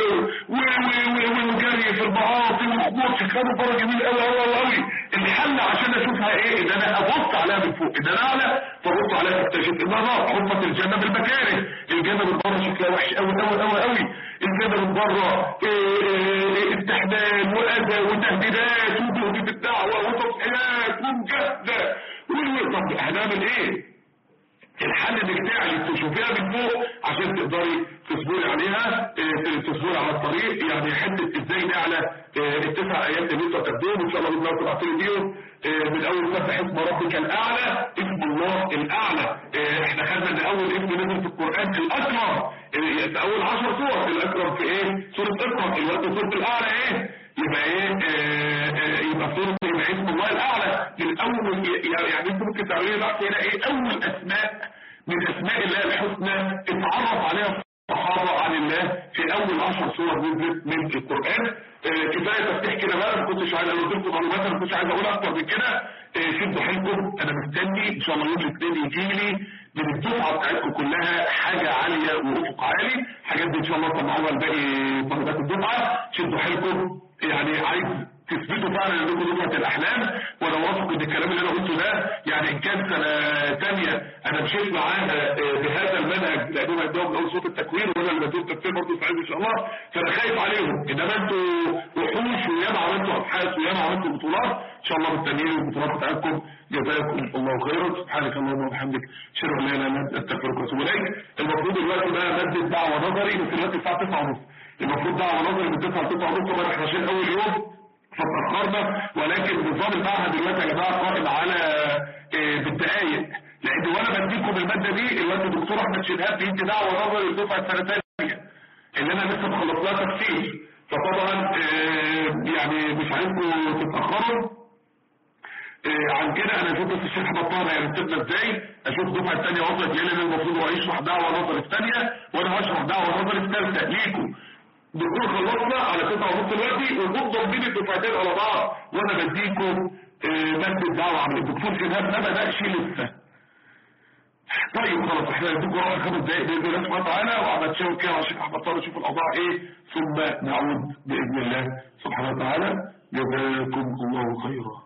و- و- و- وجري في المعاصي وخمور شكلها من بره جميل قوي قوي قوي قوي. الحل عشان أشوفها إيه؟ إن أنا أبص عليها من فوق إن أنا أعلى فأبص عليها اكتشف انها نار حفت الجنه بالمكاره الجنه من بره شكلها وحش قوي قوي قوي قوي. الجنه من بره إيه إيه إيه استحلال وأذى وتهديدات وجهد في الدعوة وتصحيحات ومجاهده طب هنعمل إيه الحل تعلي تشوفيها من فوق عشان تقدري تصبري عليها آه، تصبري على الطريق. يعني حتة إزاي نعلى آه، التسع ايات اللي أنتوا تبدوهم إن شاء الله باذن الله تبعتوا بيهم من أول سبح اسم ربك الاعلى اسم الله الأعلى. آه، إحنا خدنا ان أول اسم نزل في القرآن الأكرم. آه، في أول 10 سور. الأكرم في إيه؟ سورة إقرأ. الوقت سورة الأعلى إيه؟ يبقى آه، يبقى سورة يبقى اسم الله الأعلى من أول يعني يعني انت ممكن تعملي بحث هنا إيه؟ أول أسماء من أسماء الله الحسنى اتعرف عليها الصحابة عن الله في أول عشر سور نزلت من القرآن. آه، كفاية تفتح كده بقى ما كنتش عايز أقول لكم معلومات أنا ما كنتش عايز أقول أكتر من كده. آه، شدوا حيلكم أنا مستني إن شاء الله يوم الاثنين يجي لي من الدفعة بتاعتكم كلها حاجة عالية وافق عالي. حاجات دي إن شاء الله طلعوها لباقي طلبات الدفعة. شدوا حيلكم يعني عايز تثبتوا فعلا انكم دفعة الأحلام وأنا واثق إن الكلام اللي أنا قلته ده يعني إن كان سنة تانية أنا مشيت معاها آه، بهذا المنهج لانهم عندهم من اول صوت التكوير وأنا اللي بدون التفسير برضه سعيد إن شاء الله فأنا خايف عليهم. إنما أنتوا وحوش وياما عملتوا أبحاث وياما عملتوا بطولات إن شاء الله مستنيين البطولات بتاعتكم. جزاكم الله خيرا. سبحانك اللهم وبحمدك. أشهد أن لا إله إلا أنت أستغفرك وأتوب إليك. المفروض دلوقتي بقى مادة دعوة نظري بس دلوقتي الساعة 9:30 المفروض دعوة نظري من 9 ل 9:30 طبعا إحنا عشان أول يوم. فتأخرنا ولكن نظام المعهد دلوقتي يا جماعة قائم على آه، بالدقايق لأن وأنا بديكم المادة دي اللي انت دكتور أحمد شهاب بيدي دعوة نظري للدفعة السنة الثانية. اللي أنا لسه مخلص لها تفسير فطبعا آه، يعني مش عايزكم تتأخروا. آه، عن كده أنا أشوف بس الشيخ بطانه هيرتبنا إزاي. أشوف الدفعة الثانية وصلت ليه لأن المفروض هو دعوة نظري الثانية وأنا هشرح دعوة نظري الثالثه ليكم. دكتور خلصنا على قطعة ونص دلوقتي ونفضل بين الدفعتين على بعض وأنا بديكم مادة دعوة عمل الدكتور شهاب ما بدأش لسه. طيب خلاص إحنا نديكم رابع خمس دقايق بإذن الله سبحانه وتعالى وعمل شاور كده وعشان أحمد طارق يشوف الأوضاع إيه ثم نعود بإذن الله سبحانه وتعالى. جزاكم الله خيرا.